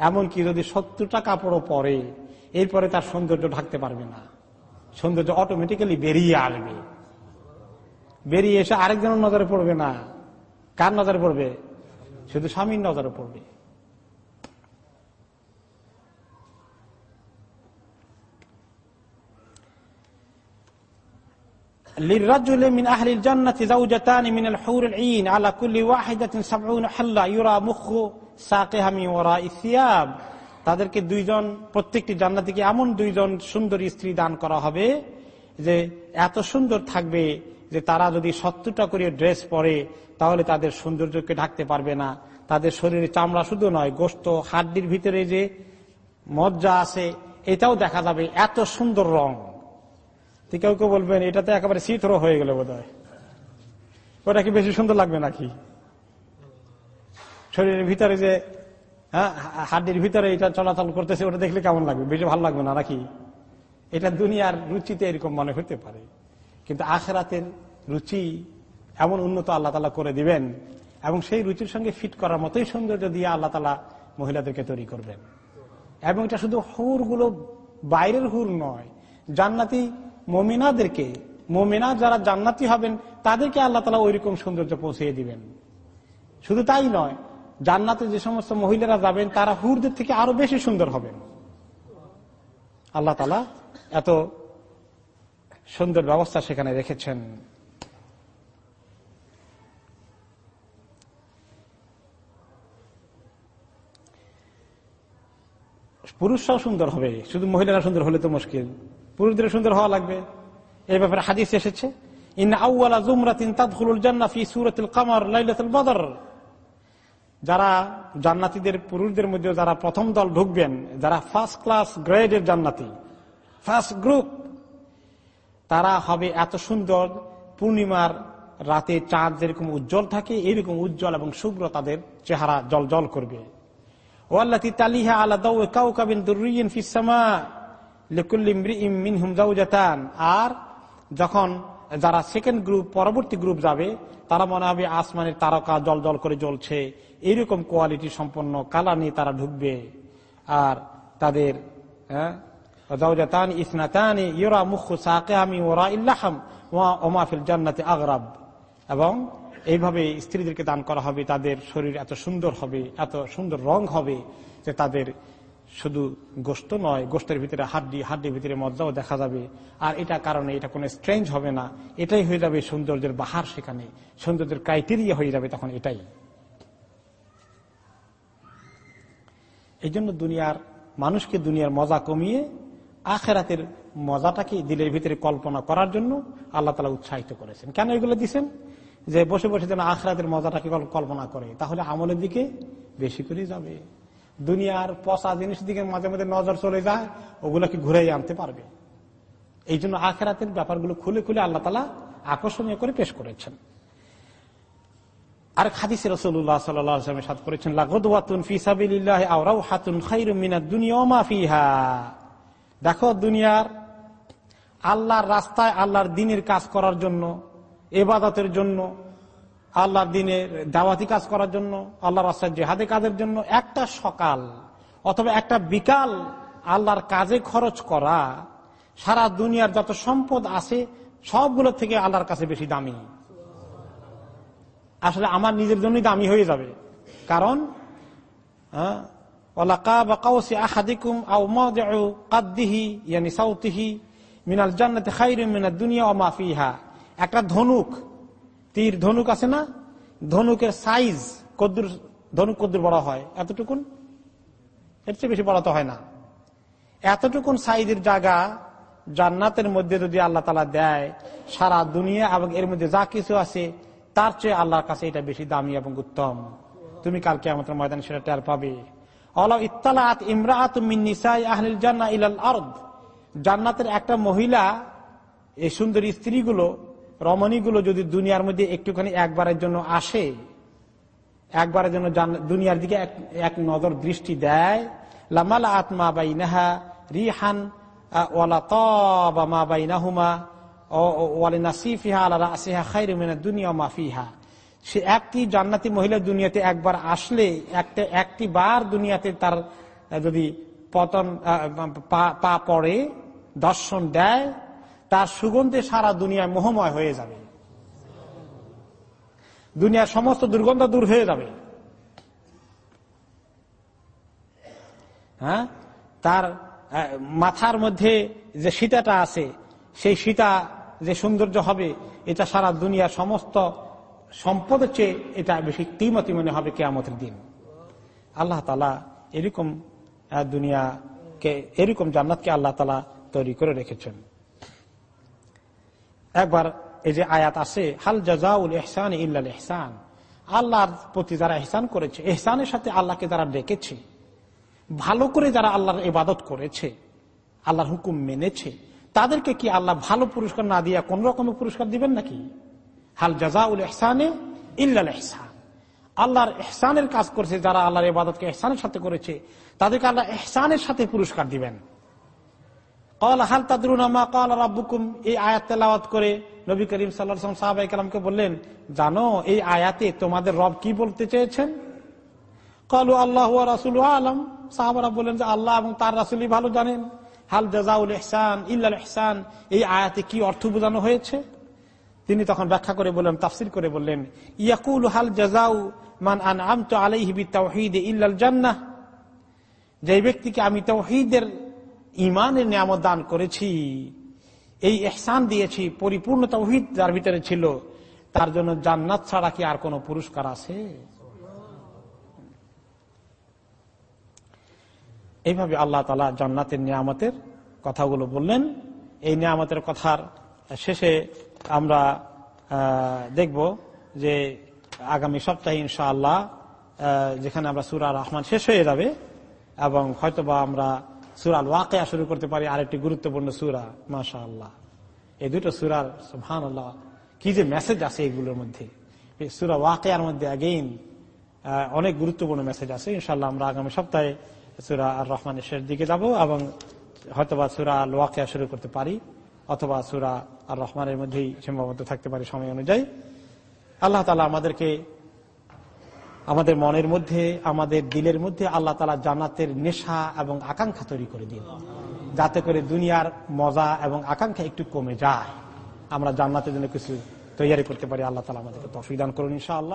এমনকি যদি সত্তরটা কাপড়ও পরে এরপরে তার সৌন্দর্য ঢাকতে পারবে না সৌন্দর্য অটোমেটিক্যালি বেরিয়ে আসবে বেরিয়ে এসে আরেকজনের নজরে পড়বে না কার নজরে পড়বে শুধু স্বামীর নজরে পড়বে للرجل من أهل الجنة زوجتان من الحور العين على كل واحدة سبعون حلة يرى مخ ওরা তাদেরকে দুইজন, প্রত্যেকটি জান্নাতিকে এমন দুইজন সুন্দর স্ত্রী দান করা হবে যে এত সুন্দর থাকবে যে তারা যদি সত্তরটা করে ড্রেস পরে, তাহলে তাদের সৌন্দর্যকে ঢাকতে পারবে না। তাদের শরীরে চামড়া শুধু নয়, গোস্ত, হাড্ডির ভিতরে যে মজ্জা আছে, এটাও দেখা যাবে এত সুন্দর রং। তো কেউ কেউ বলবেন এটা তো একেবারে শীতর হয়ে গেল বোধ হয় ওটা কি বেশি সুন্দর লাগবে নাকি? শরীরের ভিতরে যে হ্যাঁ হাড্ডির ভিতরে এটা চলাচল করতেছে, ওটা দেখলে কেমন লাগবে? বেশি ভালো লাগবে না নাকি? এটা দুনিয়ার রুচিতে এরকম মনে হতে পারে। কিন্তু আখেরাতের রুচি এমন উন্নত আল্লাহ তালা করে দিবেন এবং সেই রুচির সঙ্গে ফিট করার মতোই সৌন্দর্য দিয়ে আল্লাহ তালা মহিলাদেরকে তৈরি করবেন। এবং এটা শুধু হুরগুলো বাইরের হুর নয়, জান্নাতি মমিনাদেরকে, মমিনা যারা জান্নাতি হবেন, তাদেরকে আল্লাহ তালা ওই রকম সৌন্দর্য পৌঁছিয়ে দিবেন। শুধু তাই নয় জান্নাতে যে সমস্ত মহিলারা যাবেন, তারা হুরদের থেকে আরও বেশি সুন্দর হবেন আল্লাহ তালা এত সুন্দর ব্যবস্থা সেখানে রেখেছেন। পুরুষরাও সুন্দর হবে, শুধু মহিলারা সুন্দর হলে তো মুশকিল। পুরুষদের সুন্দর হওয়া লাগবে। এই ব্যাপারে হাদিস এসেছে যারা জান্নাতিদের, পুরুষদের মধ্যে যারা প্রথম দল ঢুকবেন, যারা ফার্স্ট ক্লাস গ্রেডের জান্নাতি ফার্স্ট গ্রুপ তারা হবে এত সুন্দর, পূর্ণিমার রাতে চাঁদ যেরকম উজ্জ্বল থাকে এরকম উজ্জ্বল এবং শুভ্র তাদের চেহারা জল জল করবে তালিহা আর যখন যারা সেকেন্ড গ্রুপ পরবর্তী গ্রুপ যাবে, তারা মনে হবে আসমানের তারকা জল জল করে জ্বলছে। এইরকম কোয়ালিটি সম্পন্ন কালা নিয়ে তারা ঢুকবে। আর তাদের জান্নাতে আগরাব। এবং এইভাবে স্ত্রীদেরকে দান করা হবে, তাদের শরীর এত সুন্দর হবে, এত সুন্দর রং হবে যে তাদের শুধু গোস্ত নয় গোস্তের ভিতরে হাড্ডি, হাড্ডির ভিতরে মজ্জাও দেখা যাবে। আর এটা কারণে এটা কোনো স্ট্রেঞ্জ হবে না। এটাই হয়ে যাবে সৌন্দর্যের বাহার সেখানে। সৌন্দর্যের ক্রাইটেরিয়া হয়ে যাবে তখন এটাই। এই জন্য দুনিয়ার মানুষকে দুনিয়ার মজা কমিয়ে আখেরাতের মজাটাকে দিলের ভিতরে কল্পনা করার জন্য আল্লাহ তালা উৎসাহিত করেছেন। কেন এগুলো দিচ্ছেন যে বসে বসে যেন আখরাতের মজাটাকে কল্পনা করে, তাহলে আমলের দিকে বেশি করে যাবে। দুনিয়ার পচা জিনিস দিকে মাঝে মাঝে নজর চলে যায়, ওগুলোকে ঘুরাই আনতে পারবে। এই জন্য আখেরাতের ব্যাপারগুলো খুলে খুলে আল্লাহ তালা আকর্ষণীয় করে পেশ করেছেন। আর খাদিস রসুল্লাহ সাল্লামের সাথে করেছেন দেখো, দুনিয়ার আল্লাহর রাস্তায় আল্লাহর দিনের কাজ করার জন্য, এবাদতের জন্য আল্লাহর দিনের দাওয়াতি কাজ করার জন্য আল্লাহ রাস্তার জেহাদে কাজের জন্য একটা সকাল অথবা একটা বিকাল আল্লাহর কাজে খরচ করা সারা দুনিয়ার যত সম্পদ আছে সবগুলো থেকে আল্লাহর কাছে বেশি দামি। আসলে আমার নিজের জন্যই দামি হয়ে যাবে। কারণ হ্যাঁ, একটা ধনুক তীর ধনুক আছে না? ধনুকের সাইজ কদ্দুর, ধনুক কদ্দুর বড় হয়। এতটুকুন? এর চেয়ে বেশি বড় তো হয় না। এতটুকুন সাইজের জায়গা জান্নাতের মধ্যে যদি আল্লাহ তালা দেয়, সারা দুনিয়া এবং এর মধ্যে যা কিছু আছে, তার চেয়ে আল্লাহর কাছে এটা বেশি দামি এবং উত্তম। তুমি কালকে আমাদের ময়দানে সেটা টের পাবে। জান্না ইলাল জান্নাতের একটা মহিলা, এই সুন্দরী স্ত্রীগুলো রমণীগুলো যদি দুনিয়ার মধ্যে একটুখানি একবারের জন্য আসে, একবারের জন্য দুনিয়ার দিকে এক নজর দৃষ্টি দেয়, লামালা আত্মা বাই নাহা রিহান ওয়ালা তবা বাই নাহুমা সে একটি জান্নাতি মহিলা দুনিয়াতে একবার আসলে, একটা, একটি বার দুনিয়াতে তার, যদি পতন পা পড়ে, দর্শন দেয় তার সুগন্ধে সারা দুনিয়ায় মোহময় হয়ে যাবে। দুনিয়ার সমস্ত দুর্গন্ধ দূর হয়ে যাবে। হ্যাঁ? তার মাথার মধ্যে যে সীতাটা আছে, সেই সীতা যে সৌন্দর্য হবে, এটা সারা দুনিয়ার সমস্ত সম্পদের চেয়ে এটা বেশি কিমতি মনে হবে কেয়ামতের দিন। আল্লাহ তালা এরকম দুনিয়াকে, এরকম জান্নাতকে আল্লাহ তালা তৈরি করে রেখেছেন। একবার এই যে আয়াত আছে হাল জাজাউল এহসান ইল্লাল এহসান আল্লাহর প্রতি যারা এহসান করেছে এহসানের সাথে আল্লাহকে যারা ডেকেছে, ভালো করে যারা আল্লাহর ইবাদত করেছে, আল্লাহর হুকুম মেনেছে, তাদেরকে কি আল্লাহ ভালো পুরস্কার না দিয়া কোন রকমের পুরস্কার দিবেন নাকি? হাল জাজাউল এহসানে ইল্লাল এহসান আল্লাহর এহসানের কাজ করেছে, যারা আল্লাহর ইবাদতকে এহসানের সাথে করেছে, তাদেরকে আল্লাহ এহসানের সাথে পুরস্কার দিবেন। কল এই করে নবী করিম সাহাবাই বললেন, জানো, এই আয়াতে তোমাদের রব কি বলতে চেয়েছেন? কলু আল্লাহ রাসুল আলম। সাহাবারা বললেন যে, আল্লাহ এবং তার রাসুলই ভালো জানেন। হাল জাজাউল এহসান ইল্লাল এহসান এই আয়াতে কি অর্থ বোঝানো হয়েছে? তিনি তখন ব্যাখ্যা করে বললেন, তাফসির করে বললেন, ইয়াকুল হাল জাজাউ মান আন আম তো আলাইহিবি তাওহিদ ইল্লাল জান্নাহ? যে ব্যক্তিকে আমি তৌহিদের ইমানের নিয়ামত দান করেছি, এই এহসান দিয়েছি পরিপূর্ণ তৌহিদ যার ভিতরে ছিল, তার জন্য জান্নাত ছাড়া কি আর কোন পুরস্কার আছে? এইভাবে আল্লাহ তালা জান্নাতের নিয়ামতের কথাগুলো বললেন। এই নিয়ামতের কথার শেষে আমরা দেখব যে আগামী সপ্তাহে ইনশা আল্লাহ যেখানে আমরা সুরা রহমান শেষ হয়ে যাবে এবং হয়তোবা আমরা সুরাল ওয়াকেয়া শুরু করতে পারি, আরেকটি গুরুত্বপূর্ণ সুরা মাশা আল্লাহ এই দুটো সুরার সুহান আল্লাহ কি যে মেসেজ আছে এগুলোর মধ্যে? সুরা ওয়াকেয়ার মধ্যে আগেইন অনেক গুরুত্বপূর্ণ মেসেজ আছে। ইনশাল্লাহ আমরা আগামী সপ্তাহে সুরা আর রহমানের শেষ দিকে যাব এবং হয়তোবা সুরা আল ওয়াকেয়া শুরু করতে পারি, অথবা সুরা আর রহমানের মধ্যেই সীমাবদ্ধ থাকতে পারি সময় অনুযায়ী। আল্লাহ তালা আমাদেরকে আমাদের মনের মধ্যে, আমাদের দিলের মধ্যে আল্লাহ তালা জান্নাতের নেশা এবং আকাঙ্ক্ষা তৈরি করে দিন যাতে করে দুনিয়ার মজা এবং আকাঙ্ক্ষা একটু কমে যায়। আমরা জান্নাতের জন্য কিছু তৈরি করতে পারি, আল্লাহ তালা আমাদেরকে তফিদান করুন ইনশাআল্লাহ।